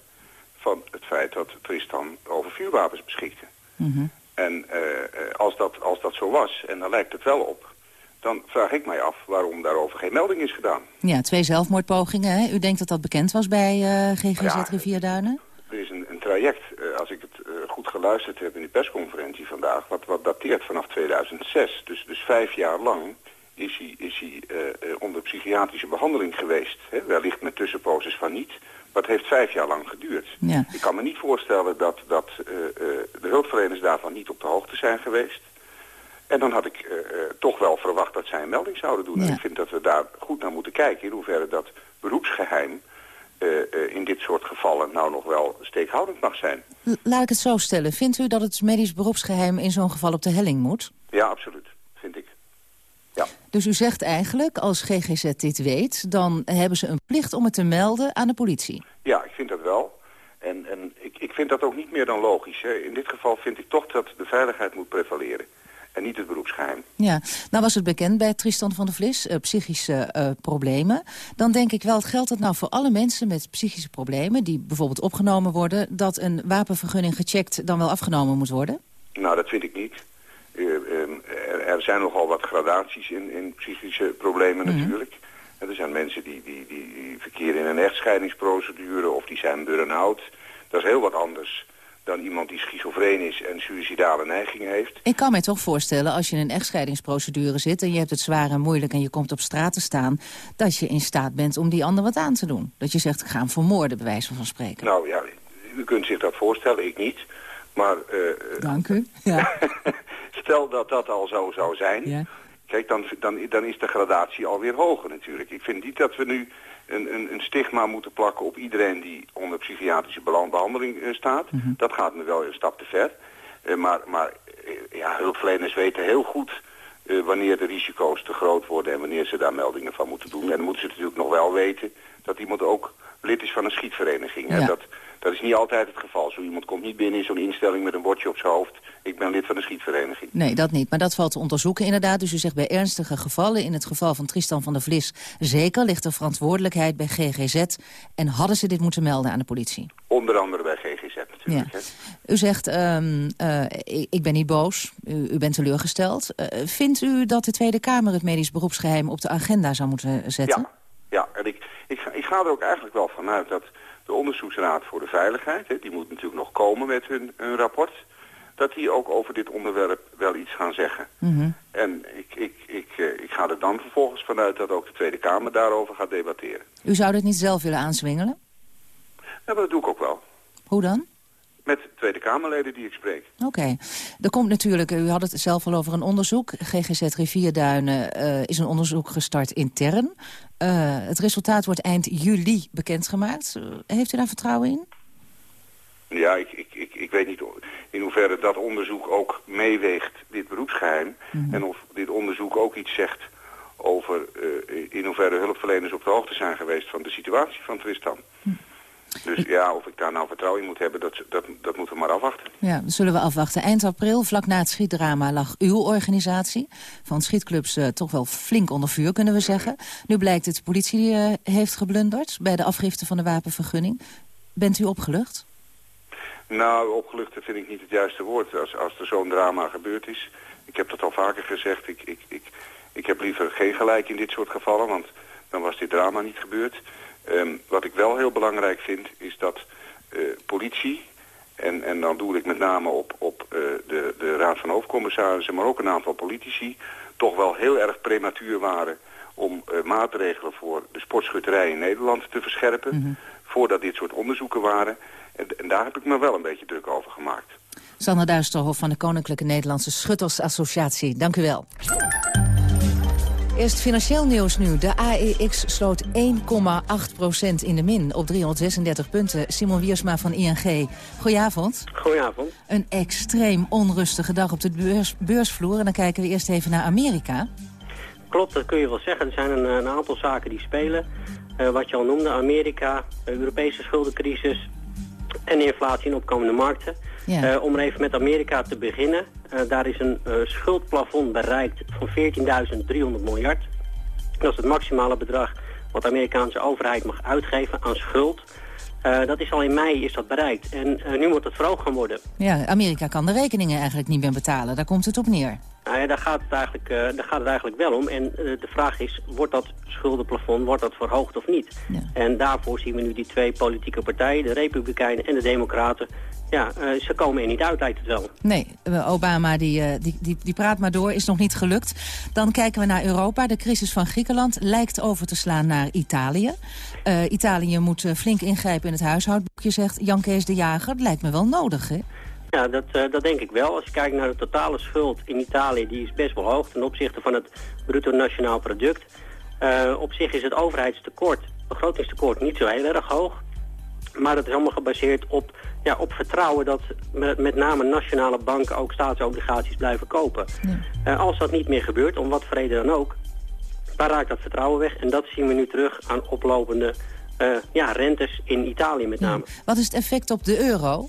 van het feit dat Tristan over vuurwapens beschikte. Mm en uh, als, dat, als dat zo was, en daar lijkt het wel op... dan vraag ik mij af waarom daarover geen melding is gedaan. Ja, twee zelfmoordpogingen. Hè? U denkt dat dat bekend was bij uh, GGZ ja, Rivierduinen? Er is een, een traject, als ik het goed geluisterd heb in de persconferentie vandaag, wat, wat dateert vanaf 2006. Dus, dus vijf jaar lang is hij, is hij uh, onder psychiatrische behandeling geweest. Hè? Wellicht met tussenposes van niet. Maar het heeft vijf jaar lang geduurd. Ja. Ik kan me niet voorstellen dat, dat uh, de hulpverleners daarvan niet op de hoogte zijn geweest. En dan had ik toch wel verwacht dat zij een melding zouden doen. Ja. En ik vind dat we daar goed naar moeten kijken in hoeverre dat beroepsgeheim in dit soort gevallen nou nog wel steekhoudend mag zijn. L laat ik het zo stellen. Vindt u dat het medisch beroepsgeheim in zo'n geval op de helling moet? Ja, absoluut. Vind ik. Ja. Dus u zegt eigenlijk, als GGZ dit weet... dan hebben ze een plicht om het te melden aan de politie. Ja, ik vind dat wel. En, en ik, ik vind dat ook niet meer dan logisch. Hè. In dit geval vind ik toch dat de veiligheid moet prevaleren. En niet het beroepsgeheim. Ja, nou was het bekend bij Tristan van der Vlis, uh, psychische uh, problemen. Dan denk ik wel, geldt het nou voor alle mensen met psychische problemen... die bijvoorbeeld opgenomen worden... dat een wapenvergunning gecheckt dan wel afgenomen moet worden? Nou, dat vind ik niet. Uh, er, zijn nogal wat gradaties in, in psychische problemen Mhm. mm -hmm. natuurlijk. En er zijn mensen die, die, die, verkeren in een echtscheidingsprocedure... of die zijn burn-out. Dat is heel wat anders dan iemand die schizofreen is en suïcidale neigingen heeft. Ik kan mij toch voorstellen, als je in een echtscheidingsprocedure zit... en je hebt het zwaar en moeilijk en je komt op straat te staan... dat je in staat bent om die ander wat aan te doen. Dat je zegt, ik ga hem vermoorden, bij wijze van spreken. Nou ja, u kunt zich dat voorstellen, ik niet. Maar... Uh, Dank u. Ja. (laughs) stel dat dat al zo zou zijn... Ja. Kijk, dan, dan, dan is de gradatie alweer hoger natuurlijk. Ik vind niet dat we nu een, een, een, stigma moeten plakken op iedereen die onder psychiatrische behandeling uh, staat. Mhm. Mm -hmm. Dat gaat me wel een stap te ver. Uh, maar maar uh, ja, hulpverleners weten heel goed wanneer de risico's te groot worden en wanneer ze daar meldingen van moeten doen. En dan moeten ze natuurlijk nog wel weten dat iemand ook lid is van een schietvereniging. Ja. Dat, dat is niet altijd het geval. Zo iemand komt niet binnen in zo'n instelling met een bordje op zijn hoofd. Ik ben lid van een schietvereniging. Nee, dat niet. Maar dat valt te onderzoeken inderdaad. Dus u zegt bij ernstige gevallen, in het geval van Tristan van der Vlis... zeker ligt er verantwoordelijkheid bij GGZ. En hadden ze dit moeten melden aan de politie? Onder andere bij GGZ natuurlijk. Ja. U zegt, um, uh, ik, ben niet boos, u, u bent teleurgesteld. Uh, vindt u dat de Tweede Kamer het medisch beroepsgeheim op de agenda zou moeten zetten? Ja, ja. en ik, ik, ik ga er ook eigenlijk wel vanuit dat de Onderzoeksraad voor de Veiligheid... Hè, die moet natuurlijk nog komen met hun, hun rapport... dat die ook over dit onderwerp wel iets gaan zeggen. Mm -hmm. En ik, ik, ik, uh, ik ga er dan vervolgens vanuit dat ook de Tweede Kamer daarover gaat debatteren. U zou dit niet zelf willen aanswingelen? Ja, maar dat doe ik ook wel. Hoe dan? Met Tweede Kamerleden die ik spreek. Oké. Okay. Er komt natuurlijk, u had het zelf al over een onderzoek. GGZ Rivierduinen uh, is een onderzoek gestart intern. Uh, het resultaat wordt eind juli bekendgemaakt. Uh, heeft u daar vertrouwen in? Ja, ik, ik, ik, ik weet niet in hoeverre dat onderzoek ook meeweegt, dit beroepsgeheim. Mhm. Mm -hmm. En of dit onderzoek ook iets zegt over in hoeverre hulpverleners op de hoogte zijn geweest van de situatie van Tristan. Hm. Dus ja, of ik daar nou vertrouwen in moet hebben, dat, dat, dat moeten we maar afwachten. Ja, dat zullen we afwachten. Eind april, vlak na het schietdrama, lag uw organisatie... van schietclubs uh, toch wel flink onder vuur, kunnen we zeggen. Nu blijkt dat de politie uh, heeft geblunderd bij de afgifte van de wapenvergunning. Bent u opgelucht? Nou, opgelucht vind ik niet het juiste woord. Als, als er zo'n drama gebeurd is... Ik heb dat al vaker gezegd. Ik, ik, ik, ik heb liever geen gelijk in dit soort gevallen, want dan was dit drama niet gebeurd. Um, wat ik wel heel belangrijk vind, is dat uh, politie, en, en dan doe ik met name op, op uh, de, de Raad van Hoofdcommissarissen, maar ook een aantal politici, toch wel heel erg prematuur waren om uh, maatregelen voor de sportschutterij in Nederland te verscherpen, Mhm. mm -hmm. voordat dit soort onderzoeken waren. En, en, daar heb ik me wel een beetje druk over gemaakt. Sander Duisterhof van de Koninklijke Nederlandse Schuttersassociatie. Dank u wel. Eerst financieel nieuws nu. De AEX sloot 1,8% in de min op 336 punten. Simon Wiersma van ING. Goedenavond. Goedenavond. Een extreem onrustige dag op de beurs, beursvloer. En dan kijken we eerst even naar Amerika. Klopt, dat kun je wel zeggen. Er zijn een, een aantal zaken die spelen. Uh, wat je al noemde, Amerika, Europese schuldencrisis en inflatie in opkomende markten. Ja. Uh, om even met Amerika te beginnen. Uh, daar is een uh, schuldplafond bereikt van 14.300 miljard. Dat is het maximale bedrag wat de Amerikaanse overheid mag uitgeven aan schuld. dat is al in mei is dat bereikt. En nu moet het verhoogd gaan worden. Ja, Amerika kan de rekeningen eigenlijk niet meer betalen. Daar komt het op neer. Nou ja, daar gaat het eigenlijk, uh, daar gaat het eigenlijk wel om. En uh, de vraag is, wordt dat schuldenplafond wordt dat verhoogd of niet? Ja. En daarvoor zien we nu die twee politieke partijen, de Republikeinen en de Democraten... Ja, uh, ze komen er niet uit, lijkt het wel. Nee, Obama die, die, die, die praat maar door, is nog niet gelukt. Dan kijken we naar Europa. De crisis van Griekenland lijkt over te slaan naar Italië. Italië moet flink ingrijpen in het huishoudboekje, zegt Jan Kees de Jager. Dat lijkt me wel nodig, hè? Ja, dat, uh, dat denk ik wel. Als je kijkt naar de totale schuld in Italië, die is best wel hoog ten opzichte van het bruto nationaal product. Uh, op zich is het overheidstekort, begrotingstekort, niet zo heel erg hoog. Maar dat is allemaal gebaseerd op, ja, op vertrouwen dat met, met name nationale banken ook staatsobligaties blijven kopen. Ja. Uh, als dat niet meer gebeurt, om wat voor reden dan ook, dan raakt dat vertrouwen weg. En dat zien we nu terug aan oplopende ja, rentes in Italië met name. Ja. Wat is het effect op de euro?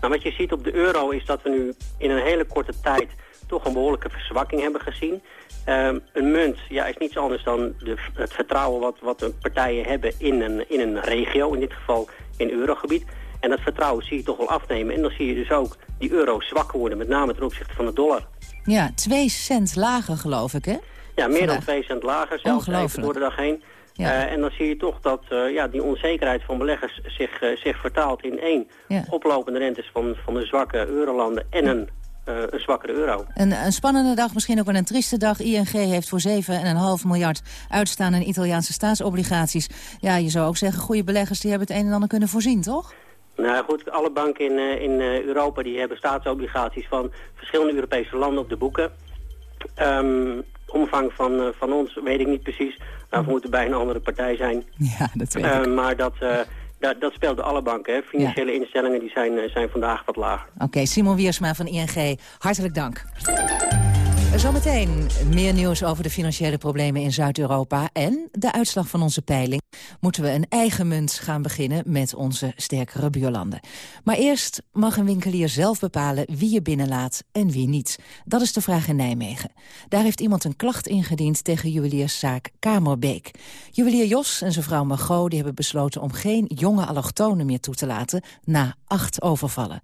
Nou, wat je ziet op de euro is dat we nu in een hele korte tijd toch een behoorlijke verzwakking hebben gezien. Um, een munt ja, is niets anders dan de, het vertrouwen wat, wat partijen hebben in een, in een regio, in dit geval in eurogebied. En dat vertrouwen zie je toch wel afnemen. En dan zie je dus ook die euro zwakker worden, met name ten opzichte van de dollar. Ja, twee cent lager geloof ik, hè? Ja, meer dan twee cent lager, zelfs even door de dag heen. Ja. Uh, en dan zie je toch dat uh, ja, die onzekerheid van beleggers zich, uh, zich vertaalt in één. Ja. Oplopende rentes van, van de zwakke eurolanden en een, een zwakkere euro. Een, een spannende dag, misschien ook wel een trieste dag. ING heeft voor 7,5 miljard uitstaan in Italiaanse staatsobligaties. Ja, je zou ook zeggen, goede beleggers die hebben het een en ander kunnen voorzien, toch? Nou goed, alle banken in, in Europa die hebben staatsobligaties van verschillende Europese landen op de boeken. Um, omvang van, van ons weet ik niet precies. Daarvoor moet er bij een andere partij zijn. Ja, dat weet ik. Uh, maar dat, uh, dat, dat speelt alle banken. Hè. Financiële ja. instellingen die zijn, zijn vandaag wat lager. Oké, okay, Simon Wiersma van ING, hartelijk dank. Zometeen meer nieuws over de financiële problemen in Zuid-Europa... en de uitslag van onze peiling. Moeten we een eigen munt gaan beginnen met onze sterkere buurlanden. Maar eerst mag een winkelier zelf bepalen wie je binnenlaat en wie niet. Dat is de vraag in Nijmegen. Daar heeft iemand een klacht ingediend tegen juwelierszaak Kamerbeek. Juwelier Jos en zijn vrouw Margot die hebben besloten... om geen jonge allochtonen meer toe te laten na acht overvallen.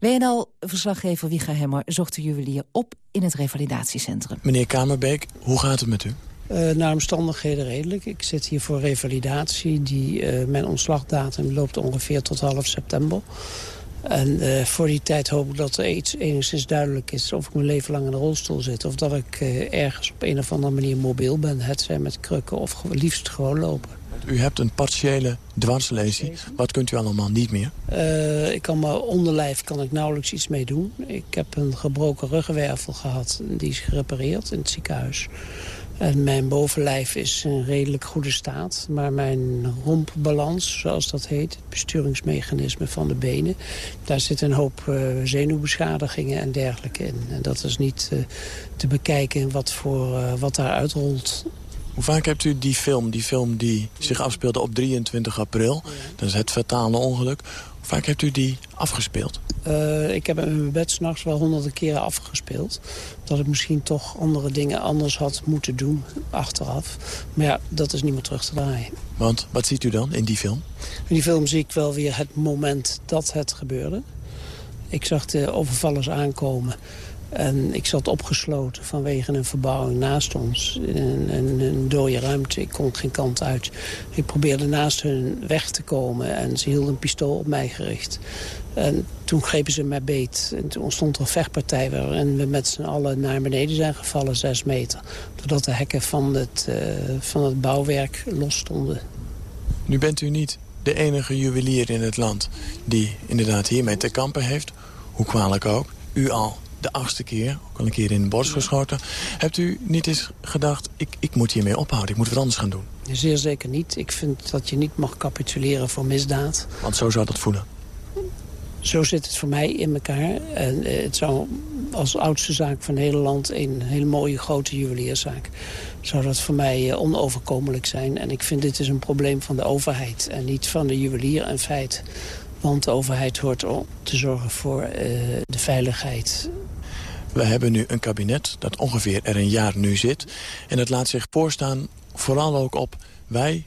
WNL-verslaggever Wieger Hemmer zocht de juwelier op in het revalidatiecentrum. Meneer Kamerbeek, hoe gaat het met u? Uh, naar omstandigheden redelijk. Ik zit hier voor revalidatie. Die, uh, mijn ontslagdatum loopt ongeveer tot half september. En uh, voor die tijd hoop ik dat er iets enigszins duidelijk is... of ik mijn leven lang in een rolstoel zit... of dat ik ergens op een of andere manier mobiel ben. Het zijn met krukken of liefst gewoon lopen. U hebt een partiële dwarslesie. Wat kunt u allemaal niet meer? Uh, ik kan mijn onderlijf kan ik nauwelijks iets mee doen. Ik heb een gebroken ruggenwervel gehad. Die is gerepareerd in het ziekenhuis. En mijn bovenlijf is in redelijk goede staat. Maar mijn rompbalans, zoals dat heet, het besturingsmechanisme van de benen... daar zit een hoop uh, zenuwbeschadigingen en dergelijke in. En dat is niet uh, te bekijken wat, voor, uh, wat daar uitrolt hoe vaak hebt u die film, die film die zich afspeelde op 23 april... dat is het fatale ongeluk... vaak hebt u die afgespeeld? Uh, ik heb hem in mijn bed s'nachts wel honderden keren afgespeeld. Dat ik misschien toch andere dingen anders had moeten doen achteraf. Maar ja, dat is niet meer terug te draaien. Want wat ziet u dan in die film? In die film zie ik wel weer het moment dat het gebeurde. Ik zag de overvallers aankomen... En ik zat opgesloten vanwege een verbouwing naast ons. In een, een dode ruimte. Ik kon geen kant uit. Ik probeerde naast hun weg te komen en ze hielden een pistool op mij gericht. En toen grepen ze mij beet. En toen ontstond er een vechtpartij waarin we met z'n allen naar beneden zijn gevallen, zes meter. Doordat de hekken van het, uh, van het bouwwerk los stonden. Nu bent u niet de enige juwelier in het land die inderdaad hiermee te kampen heeft. Hoe kwalijk ook. U al de achtste keer, ook al een keer in de borst geschoten. Hebt u niet eens gedacht, ik, ik moet hiermee ophouden, ik moet wat anders gaan doen? Zeer zeker niet. Ik vind dat je niet mag capituleren voor misdaad. Want zo zou dat voelen? Zo zit het voor mij in elkaar. En eh, het zou als oudste zaak van Nederland een hele mooie grote juwelierszaak. Zou dat voor mij eh, onoverkomelijk zijn. En ik vind dit is een probleem van de overheid en niet van de juwelier in feite. Want de overheid hoort om te zorgen voor uh, de veiligheid we hebben nu een kabinet dat ongeveer er een jaar nu zit. En het laat zich voorstaan vooral ook op wij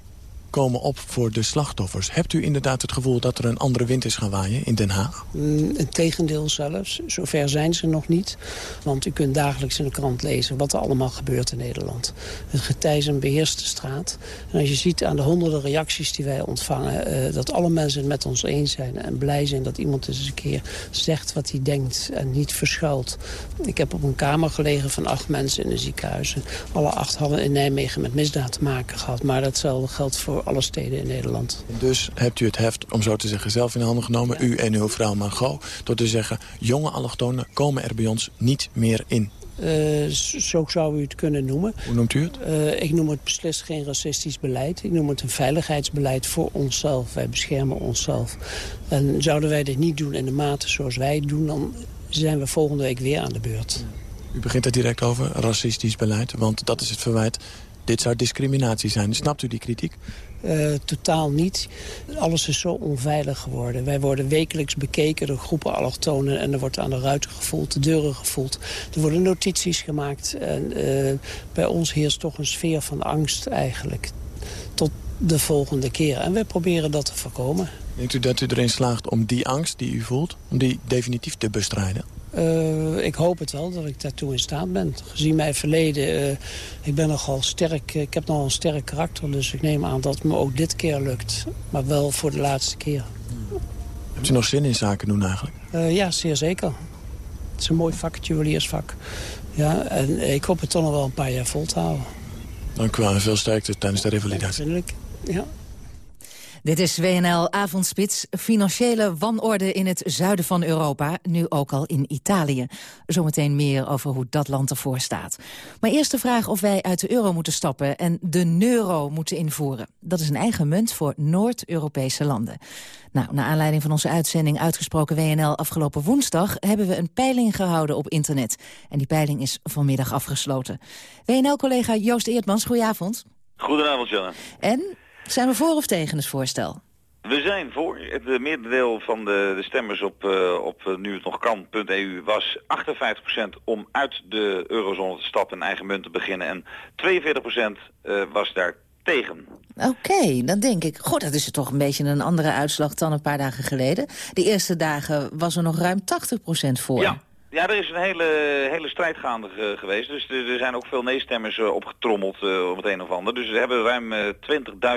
komen op voor de slachtoffers. Hebt u inderdaad het gevoel dat er een andere wind is gaan waaien in Den Haag? Mm, een tegendeel zelfs. Zover zijn ze nog niet. Want u kunt dagelijks in de krant lezen wat er allemaal gebeurt in Nederland. Het getijzen beheerst de straat. En als je ziet aan de honderden reacties die wij ontvangen... Uh, dat alle mensen het met ons eens zijn en blij zijn dat iemand eens een keer zegt wat hij denkt en niet verschuilt. Ik heb op een kamer gelegen van acht mensen in een ziekenhuis. Alle acht hadden in Nijmegen met misdaad te maken gehad. Maar datzelfde geldt voor alle steden in Nederland. Dus hebt u het heft, om zo te zeggen, zelf in handen genomen... u en uw vrouw Margot, door te zeggen... jonge allochtonen komen er bij ons niet meer in. Uh, zo zou u het kunnen noemen. Hoe noemt u het? Uh, ik noem het beslist geen racistisch beleid. Ik noem het een veiligheidsbeleid voor onszelf. Wij beschermen onszelf. En zouden wij dit niet doen in de mate zoals wij het doen... dan zijn we volgende week weer aan de beurt. U begint er direct over, racistisch beleid. Want dat is het verwijt. Dit zou discriminatie zijn. Snapt u die kritiek? Uh, totaal niet. Alles is zo onveilig geworden. Wij worden wekelijks bekeken door groepen allochtonen... en er wordt aan de ruiten gevoeld, de deuren gevoeld. Er worden notities gemaakt. En uh, bij ons heerst toch een sfeer van angst eigenlijk. Tot de volgende keer. En wij proberen dat te voorkomen. Denkt u dat u erin slaagt om die angst die u voelt... om die definitief te bestrijden? Uh, ik hoop het wel dat ik daartoe in staat ben. Gezien mijn verleden, uh, ik ben nogal sterk, ik heb nogal een sterk karakter. Dus ik neem aan dat het me ook dit keer lukt. Maar wel voor de laatste keer. Hebt u nog zin in zaken doen eigenlijk? Uh, ja, zeer zeker. Het is een mooi vak, het juweliersvak. Ja, en ik hoop het toch nog wel een paar jaar vol te houden. Dank u wel en veel sterkte tijdens de revalidatie. Ja. Dit is WNL Avondspits. Financiële wanorde in het zuiden van Europa, nu ook al in Italië. Zometeen meer over hoe dat land ervoor staat. Maar eerst de vraag of wij uit de euro moeten stappen en de euro moeten invoeren. Dat is een eigen munt voor Noord-Europese landen. Nou, naar aanleiding van onze uitzending Uitgesproken WNL afgelopen woensdag... hebben we een peiling gehouden op internet. En die peiling is vanmiddag afgesloten. WNL-collega Joost Eertmans, goedenavond. Goedenavond, Janne. En zijn we voor of tegen het voorstel? We zijn voor. Het meerdeel van de, de stemmers op, uh, op uh, nu het nog kan.eu was 58% om uit de eurozone te stappen en eigen munt te beginnen. En 42% uh, was daar tegen. Oké, okay, dan denk ik, god, dat is toch een beetje een andere uitslag dan een paar dagen geleden. De eerste dagen was er nog ruim 80% voor. Ja. Ja, er is een hele, hele strijd gaande geweest. Dus er, er, zijn ook veel nee-stemmers uh, opgetrommeld uh, op het een of ander. Dus we hebben ruim uh,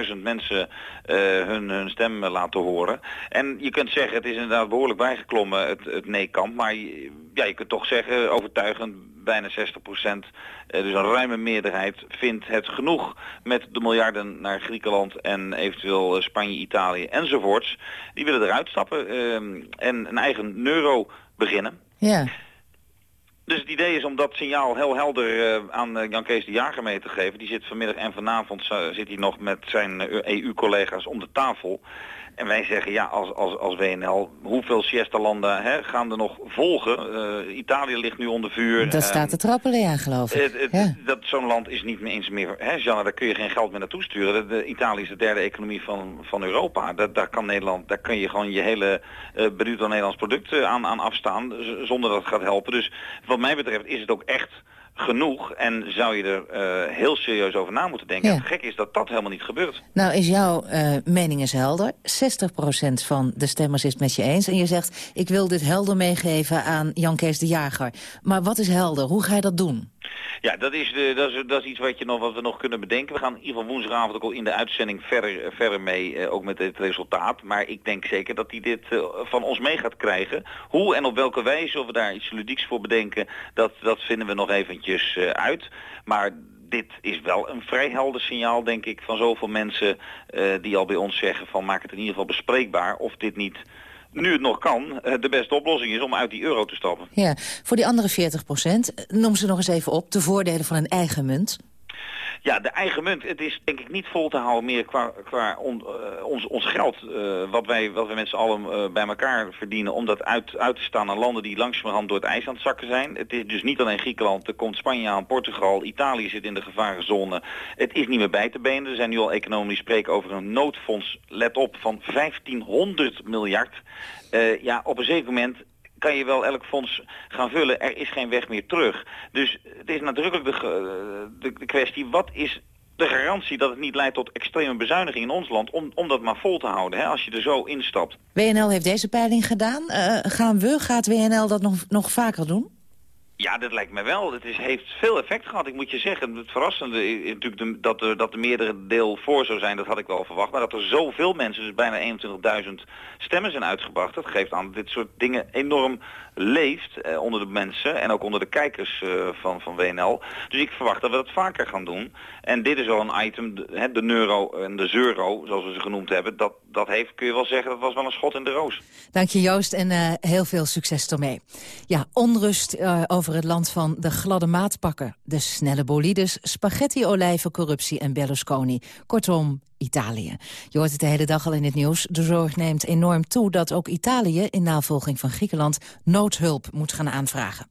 20.000 mensen hun, hun stem laten horen. En je kunt zeggen, het is inderdaad behoorlijk bijgeklommen, het, het nee-kamp. Maar ja, je kunt toch zeggen, overtuigend, bijna 60 procent, dus een ruime meerderheid, vindt het genoeg met de miljarden naar Griekenland en eventueel Spanje, Italië enzovoorts. Die willen eruit stappen en een eigen euro beginnen. Ja. Dus het idee is om dat signaal heel helder uh, aan uh, Jan Kees de Jager mee te geven. Die zit vanmiddag en vanavond uh, zit hij nog met zijn EU-collega's om de tafel. En wij zeggen, ja, als, als, als WNL, hoeveel siesta-landen hè, gaan er nog volgen? Uh, Italië ligt nu onder vuur. Dat staat te trappelen, ja, geloof ik. Uh, ja. dat Zo'n land is niet meer eens meer... Hè, Janne, daar kun je geen geld meer naartoe sturen. De, de Italië is de derde economie van, van Europa. Dat, daar kan Nederland, daar kun je gewoon je hele uh, bruto Nederlands product aan, aan afstaan... zonder dat het gaat helpen. Dus wat mij betreft is het ook echt genoeg en zou je er uh, heel serieus over na moeten denken. Ja. Het gek is dat dat helemaal niet gebeurt. Nou is jouw uh, mening is helder. 60% van de stemmers is het met je eens. En je zegt, ik wil dit helder meegeven aan Jan Kees de Jager. Maar wat is helder? Hoe ga je dat doen? Ja, dat is, de, dat, is, dat is iets wat, je nog, wat we nog kunnen bedenken. We gaan in ieder geval woensdagavond ook al in de uitzending verder, verder mee, uh, ook met het resultaat. Maar ik denk zeker dat hij dit uh, van ons mee gaat krijgen. Hoe en op welke wijze, of we daar iets ludieks voor bedenken, dat, dat vinden we nog eventjes uit. Maar dit is wel een vrij helder signaal, denk ik, van zoveel mensen die al bij ons zeggen van maak het in ieder geval bespreekbaar of dit niet nu het nog kan, de beste oplossing is om uit die euro te stappen. Ja, voor die andere 40 procent, noem ze nog eens even op, de voordelen van een eigen munt. Ja, de eigen munt, het is denk ik niet vol te houden meer qua, qua uh, ons, ons geld, uh, wat, wij, wat wij met z'n allen uh, bij elkaar verdienen, om dat uit, uit te staan aan landen die langzamerhand door het ijs aan het zakken zijn. Het is dus niet alleen Griekenland, er komt Spanje aan, Portugal, Italië zit in de gevarenzone. Het is niet meer bij te benen. Er zijn nu al economen die spreken over een noodfonds, let op, van 1500 miljard. ja, op een zeker moment kan je wel elk fonds gaan vullen. Er is geen weg meer terug. Dus het is nadrukkelijk de, de, de kwestie, wat is de garantie dat het niet leidt tot extreme bezuiniging in ons land... om, om dat maar vol te houden, hè, als je er zo instapt. WNL heeft deze peiling gedaan. Uh, gaan we, gaat WNL dat nog, nog vaker doen? Ja, dat lijkt me wel. Het is, heeft veel effect gehad. Ik moet je zeggen, het verrassende is natuurlijk dat, de, dat de meerdere deel voor zou zijn, dat had ik wel verwacht. Maar dat er zoveel mensen, dus bijna 21.000 stemmen zijn uitgebracht, dat geeft aan dat dit soort dingen enorm leeft eh, onder de mensen en ook onder de kijkers eh, van, van WNL. Dus ik verwacht dat we dat vaker gaan doen. En dit is wel een item, de, de neuro en de zeuro, zoals we ze genoemd hebben, dat, dat heeft, kun je wel zeggen, dat was wel een schot in de roos. Dank je Joost en uh, heel veel succes ermee. Ja, onrust over het land van de gladde maatpakken, de snelle bolides, spaghetti-olijven, corruptie en Berlusconi. Kortom, Italië. Je hoort het de hele dag al in het nieuws. De zorg neemt enorm toe dat ook Italië in navolging van Griekenland noodhulp moet gaan aanvragen.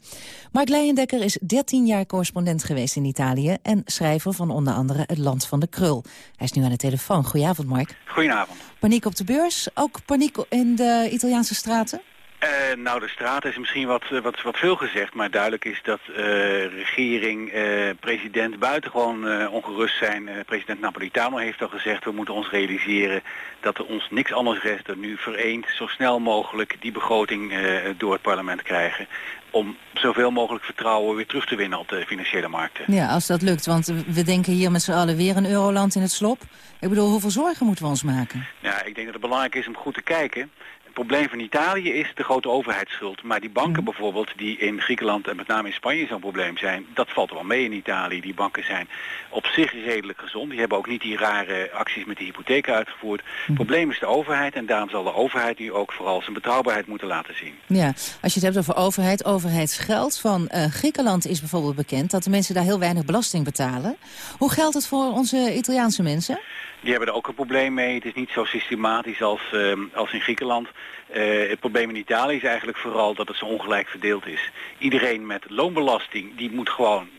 Mark Leijendekker is 13 jaar correspondent geweest in Italië en schrijver van onder andere Het Land van de Krul. Hij is nu aan de telefoon. Goedenavond Mark. Goedenavond. Paniek op de beurs, ook paniek in de Italiaanse straten? Uh, nou, de straat is misschien wat, eh, wat, wat veel gezegd, maar duidelijk is dat uh, regering, uh, president buitengewoon ongerust zijn. president Napolitano heeft al gezegd, we moeten ons realiseren dat er ons niks anders rest dan nu vereend zo snel mogelijk die begroting door het parlement krijgen om zoveel mogelijk vertrouwen weer terug te winnen op de financiële markten. Ja, als dat lukt, want we denken hier met z'n allen weer een euroland in het slop. Ik bedoel, hoeveel zorgen moeten we ons maken? Ja, ik denk dat het belangrijk is om goed te kijken. Het probleem van Italië is de grote overheidsschuld. Maar die banken mhm. bijvoorbeeld, die in Griekenland en met name in Spanje zo'n probleem zijn, dat valt wel mee in Italië. Die banken zijn op zich redelijk gezond. Die hebben ook niet die rare acties met de hypotheken uitgevoerd. Het mhm. probleem is de overheid en daarom zal de overheid nu ook vooral zijn betrouwbaarheid moeten laten zien. Ja, als je het hebt over overheid, overheidsgeld van uh, Griekenland is bijvoorbeeld bekend dat de mensen daar heel weinig belasting betalen. Hoe geldt het voor onze Italiaanse mensen? Die hebben er ook een probleem mee. Het is niet zo systematisch als, uh, als in Griekenland. Uh, het probleem in Italië is eigenlijk vooral dat het zo ongelijk verdeeld is. Iedereen met loonbelasting, die moet gewoon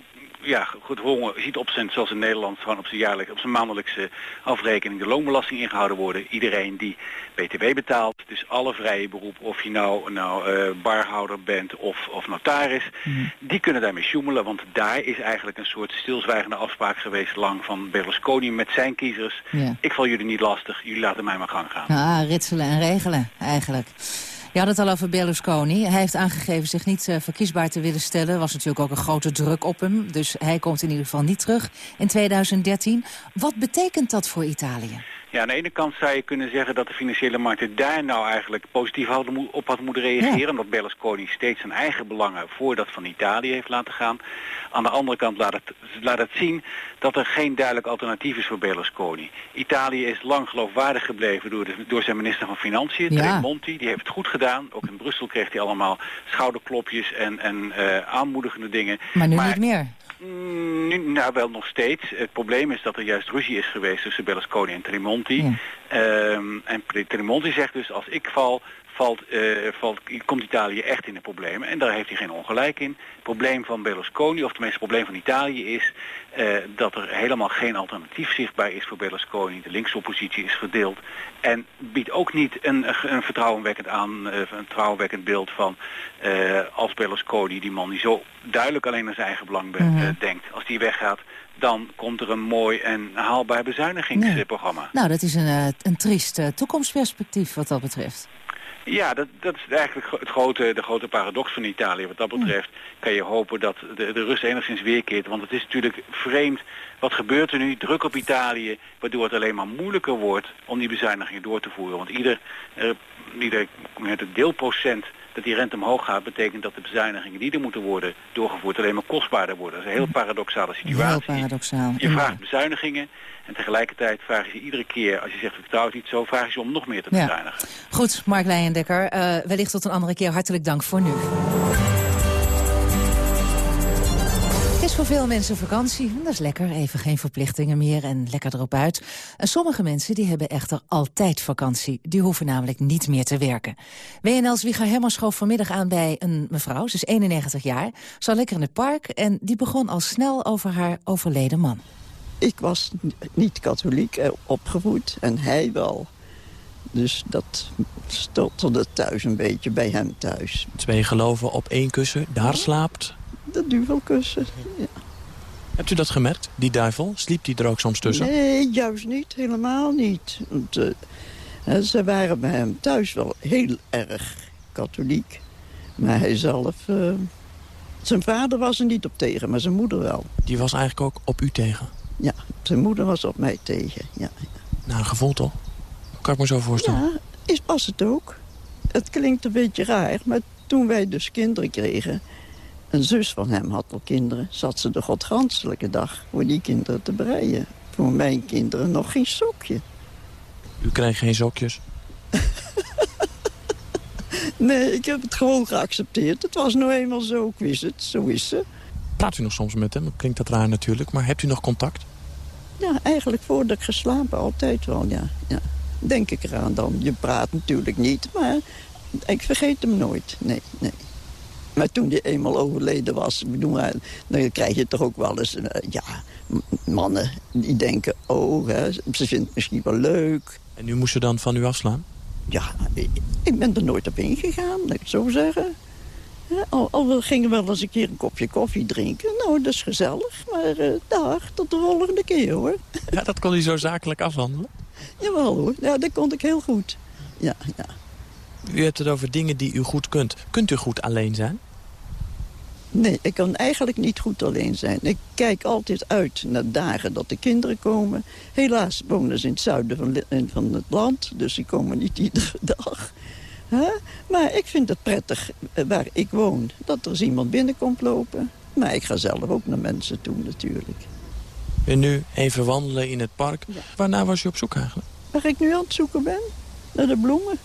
ja, gedwongen ziet op zijn, zoals in Nederland, gewoon op zijn, jaarlijk, op zijn maandelijkse afrekening de loonbelasting ingehouden worden. Iedereen die btw betaalt, dus alle vrije beroepen, of je nou, nou uh, barhouder bent of, of notaris, mhm. die kunnen daarmee sjoemelen. Want daar is eigenlijk een soort stilzwijgende afspraak geweest lang van Berlusconi met zijn kiezers. Ik val jullie niet lastig, jullie laten mij maar gang gaan. Ah, ritselen en regelen eigenlijk. Je had het al over Berlusconi. Hij heeft aangegeven zich niet uh, verkiesbaar te willen stellen. Was natuurlijk ook een grote druk op hem. Dus hij komt in ieder geval niet terug in 2013. Wat betekent dat voor Italië? Ja, aan de ene kant zou je kunnen zeggen dat de financiële markten daar nou eigenlijk positief op had moeten reageren. Ja. Omdat Berlusconi steeds zijn eigen belangen voor dat van Italië heeft laten gaan. Aan de andere kant laat het, laat het zien dat er geen duidelijk alternatief is voor Berlusconi. Italië is lang geloofwaardig gebleven door, de, door zijn minister van Financiën, ja. Tremonti. Die heeft het goed gedaan. Ook in Brussel kreeg hij allemaal schouderklopjes en, en uh, aanmoedigende dingen. Maar nu maar, niet meer. Mm, nu, nou, wel nog steeds. Het probleem is dat er juist ruzie is geweest tussen Berlusconi en Tremonti. Ja. Um, en Tremonti zegt dus, als ik val, valt, uh, valt, komt Italië echt in de problemen. En daar heeft hij geen ongelijk in. Het probleem van Berlusconi, of tenminste het probleem van Italië is... Uh, dat er helemaal geen alternatief zichtbaar is voor Berlusconi. De linkse oppositie is verdeeld. En biedt ook niet een, een vertrouwenwekkend, aan, uh, een vertrouwenwekkend beeld van... als Berlusconi, die man die zo duidelijk alleen aan zijn eigen belang mm -hmm. denkt... als die weggaat, dan komt er een mooi en haalbaar bezuinigingsprogramma. Nee. Nou, dat is een, een triest toekomstperspectief wat dat betreft. Ja, dat, dat is eigenlijk het grote, de grote paradox van Italië. Wat dat betreft kan je hopen dat de, de rust enigszins weerkeert. Want het is natuurlijk vreemd. Wat gebeurt er nu? Druk op Italië, waardoor het alleen maar moeilijker wordt om die bezuinigingen door te voeren. Want ieder, uh, ieder deelprocent dat die rente omhoog gaat, betekent dat de bezuinigingen die er moeten worden doorgevoerd alleen maar kostbaarder worden. Dat is een heel paradoxale situatie. Heel paradoxaal. Je vraagt bezuinigingen en tegelijkertijd vraag je ze iedere keer, als je zegt ik trouw het niet zo, vraag je ze om nog meer te bezuinigen. Ja. Goed, Mark Leijendekker, uh, wellicht tot een andere keer. Hartelijk dank voor nu. Het is voor veel mensen vakantie. Dat is lekker, even geen verplichtingen meer en lekker erop uit. En sommige mensen die hebben echter altijd vakantie. Die hoeven namelijk niet meer te werken. WNL's Wieger Hemmer schoof vanmiddag aan bij een mevrouw. Ze is 91 jaar, zat lekker in het park... en die begon al snel over haar overleden man. Ik was niet katholiek eh, opgevoed en hij wel. Dus dat stotterde thuis een beetje bij hem thuis. Twee geloven op één kussen, daar slaapt? De duvelkussen, ja. Hebt u dat gemerkt, die duivel? Sliep die er ook soms tussen? Nee, juist niet. Helemaal niet. Want, uh, ze waren bij hem thuis wel heel erg katholiek. Maar hij zelf... Uh, zijn vader was er niet op tegen, maar zijn moeder wel. Die was eigenlijk ook op u tegen? Ja, zijn moeder was op mij tegen, ja. Nou, een gevoel toch? Kan ik me zo voorstellen? Ja, is pas het ook. Het klinkt een beetje raar, maar toen wij dus kinderen kregen... een zus van hem had al kinderen... zat ze de godganselijke dag voor die kinderen te breien. Voor mijn kinderen nog geen sokje. U kreeg geen sokjes? (laughs) nee, ik heb het gewoon geaccepteerd. Het was nou eenmaal zo, ik wist het. Zo is ze. Praat u nog soms met hem? Klinkt dat raar natuurlijk, maar hebt u nog contact? Ja, eigenlijk voordat ik geslapen altijd wel, ja. ja. Denk ik eraan dan. Je praat natuurlijk niet, maar ik vergeet hem nooit. Nee, nee. Maar toen hij eenmaal overleden was, bedoel, dan krijg je toch ook wel eens... Uh, ja, mannen die denken, oh, hè, ze vindt het misschien wel leuk. En nu moest ze dan van u afslaan? Ja, ik, ik ben er nooit op ingegaan, laat ik het zo zeggen. Al, al gingen we wel eens een keer een kopje koffie drinken. Nou, dat is gezellig. Maar uh, dag, tot de volgende keer, hoor. Ja, dat kon u zo zakelijk afhandelen? (laughs) Jawel, hoor. Ja, dat kon ik heel goed. Ja, ja. U hebt het over dingen die u goed kunt. Kunt u goed alleen zijn? Nee, ik kan eigenlijk niet goed alleen zijn. Ik kijk altijd uit naar dagen dat de kinderen komen. Helaas wonen ze in het zuiden van, van het land, dus die komen niet iedere (laughs) dag. Maar ik vind het prettig eh, waar ik woon, dat er eens iemand binnenkomt lopen. Maar ik ga zelf ook naar mensen toe natuurlijk. En nu even wandelen in het park. Waarna was u op zoek eigenlijk? Waar ik nu aan het zoeken ben? Naar de bloemen.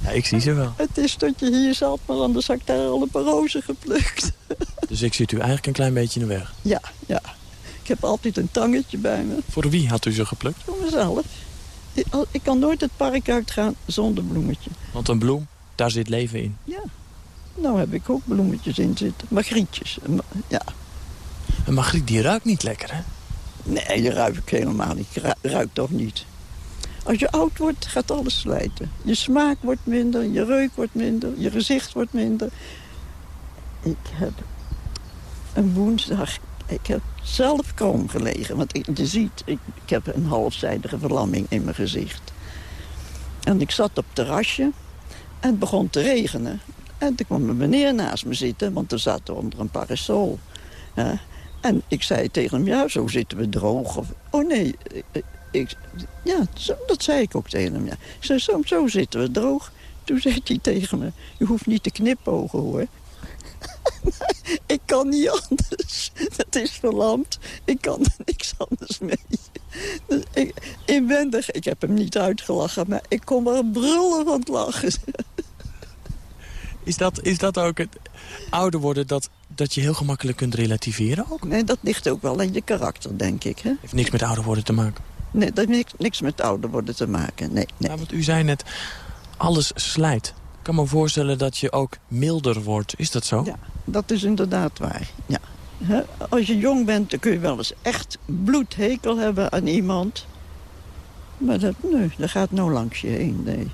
Ja, ik zie ze wel. Het is dat je hier zat, maar anders had ik daar al een paar rozen geplukt. Dus ik zit u eigenlijk een klein beetje in de weg? Ja, ja. Ik heb altijd een tangetje bij me. Voor wie had u ze geplukt? Voor mezelf. Ik kan nooit het park uitgaan zonder bloemetje. Want een bloem, daar zit leven in. Ja. Nou heb ik ook bloemetjes in zitten. Magrietjes. Ja. Een magriet die ruikt niet lekker, hè? Nee, die ruik ik helemaal niet. Ruikt toch niet. Als je oud wordt, gaat alles slijten. Je smaak wordt minder, je reuk wordt minder, je gezicht wordt minder. Ik heb een woensdag ik heb zelf krom gelegen. Want je ziet, ik, heb een halfzijdige verlamming in mijn gezicht. En ik zat op het terrasje en het begon te regenen. En toen kwam een meneer naast me zitten, want er zat onder een parasol. en ik zei tegen hem, ja, zo zitten we droog. Oh nee, ik, ja, zo, dat zei ik ook tegen hem. Ja. Ik zei, zo, zo zitten we droog. Toen zei hij tegen me, je hoeft niet te knipogen hoor. (laughs) ik kan niet anders. Het is verlamd. Ik kan er niks anders mee. Dus ik, inwendig, ik heb hem niet uitgelachen, maar ik kon maar brullen van het lachen. Is dat, is dat ook het ouder worden, dat, dat je heel gemakkelijk kunt relativeren ook? Nee, dat ligt ook wel in je karakter, denk ik. Hè? Heeft niks met ouder worden te maken? Nee, dat heeft niks, met ouder worden te maken, nee. nee. want u zei net, alles slijt. Ik kan me voorstellen dat je ook milder wordt. Is dat zo? Ja, dat is inderdaad waar, ja. Als je jong bent, dan kun je wel eens echt bloedhekel hebben aan iemand. Maar dat, nee, dat gaat nou langs je heen. Nee,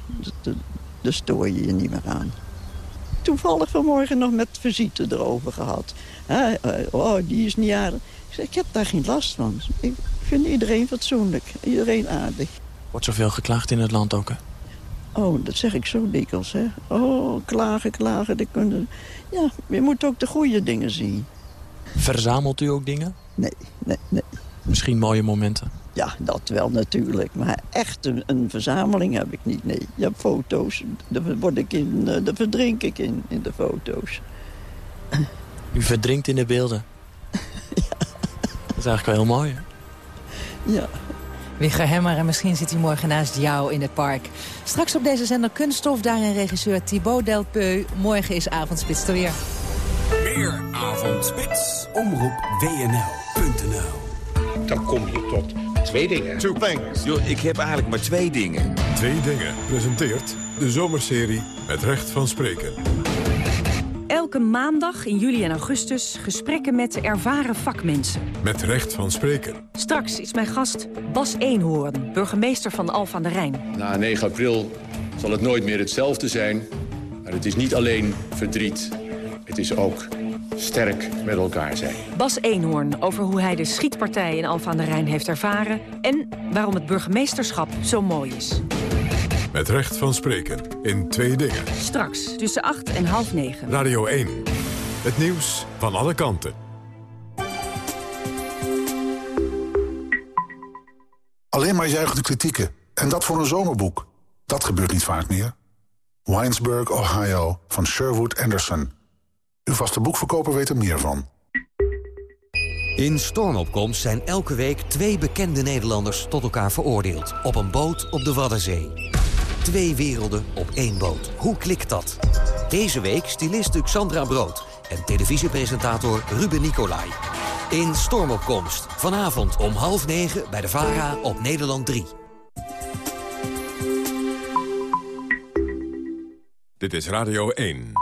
daar stoor je je niet meer aan. Toevallig vanmorgen nog met visite erover gehad. Eh, oh, die is niet aardig. Ik zeg, ik heb daar geen last van. Ik vind iedereen fatsoenlijk, iedereen aardig. Wordt zoveel geklaagd in het land ook, hè? Oh, dat zeg ik zo dikwijls, hè. Oh, klagen, klagen. Die kunnen... Ja, je moet ook de goede dingen zien. Verzamelt u ook dingen? Nee, nee, nee. Misschien mooie momenten? Ja, dat wel natuurlijk. Maar echt een, een verzameling heb ik niet, nee. Je hebt foto's, daar, word ik in, eh, daar verdrink ik in, in de foto's. U verdrinkt in de beelden? ja. (laughs) Dat is eigenlijk wel heel mooi, hè? Ja. Wigger Hemmer en misschien zit hij morgen naast jou in het park. Straks op deze zender Kunststof, daarin regisseur Thibaut Delpeu. Morgen is Avondspits er weer. Meer Avondspits. Omroep WNL.nl Dan kom je tot twee dingen. Two things. Yo, ik heb eigenlijk maar twee dingen. Twee dingen presenteert de zomerserie met recht van spreken. Elke maandag in juli en augustus gesprekken met ervaren vakmensen. Met recht van spreken. Straks is mijn gast Bas Eenhoorn, burgemeester van Alphen aan de Rijn. Na 9 april zal het nooit meer hetzelfde zijn. Maar het is niet alleen verdriet, het is ook sterk met elkaar zijn. Bas Eenhoorn over hoe hij de schietpartij in Alphen aan de Rijn heeft ervaren... en waarom het burgemeesterschap zo mooi is. Met recht van spreken in twee dingen. Straks tussen 8 en half 9. Radio 1. Het nieuws van alle kanten. Alleen maar juichende kritieken. En dat voor een zomerboek. Dat gebeurt niet vaak meer. Winesburg, Ohio, van Sherwood Anderson. Uw vaste boekverkoper weet er meer van. In Stormopkomst zijn elke week twee bekende Nederlanders tot elkaar veroordeeld. Op een boot op de Waddenzee. Twee werelden op één boot. Hoe klikt dat? Deze week stylist Xandra Brood en televisiepresentator Ruben Nicolai. In Stormopkomst. Vanavond om half negen bij de VARA op Nederland 3. Dit is Radio 1.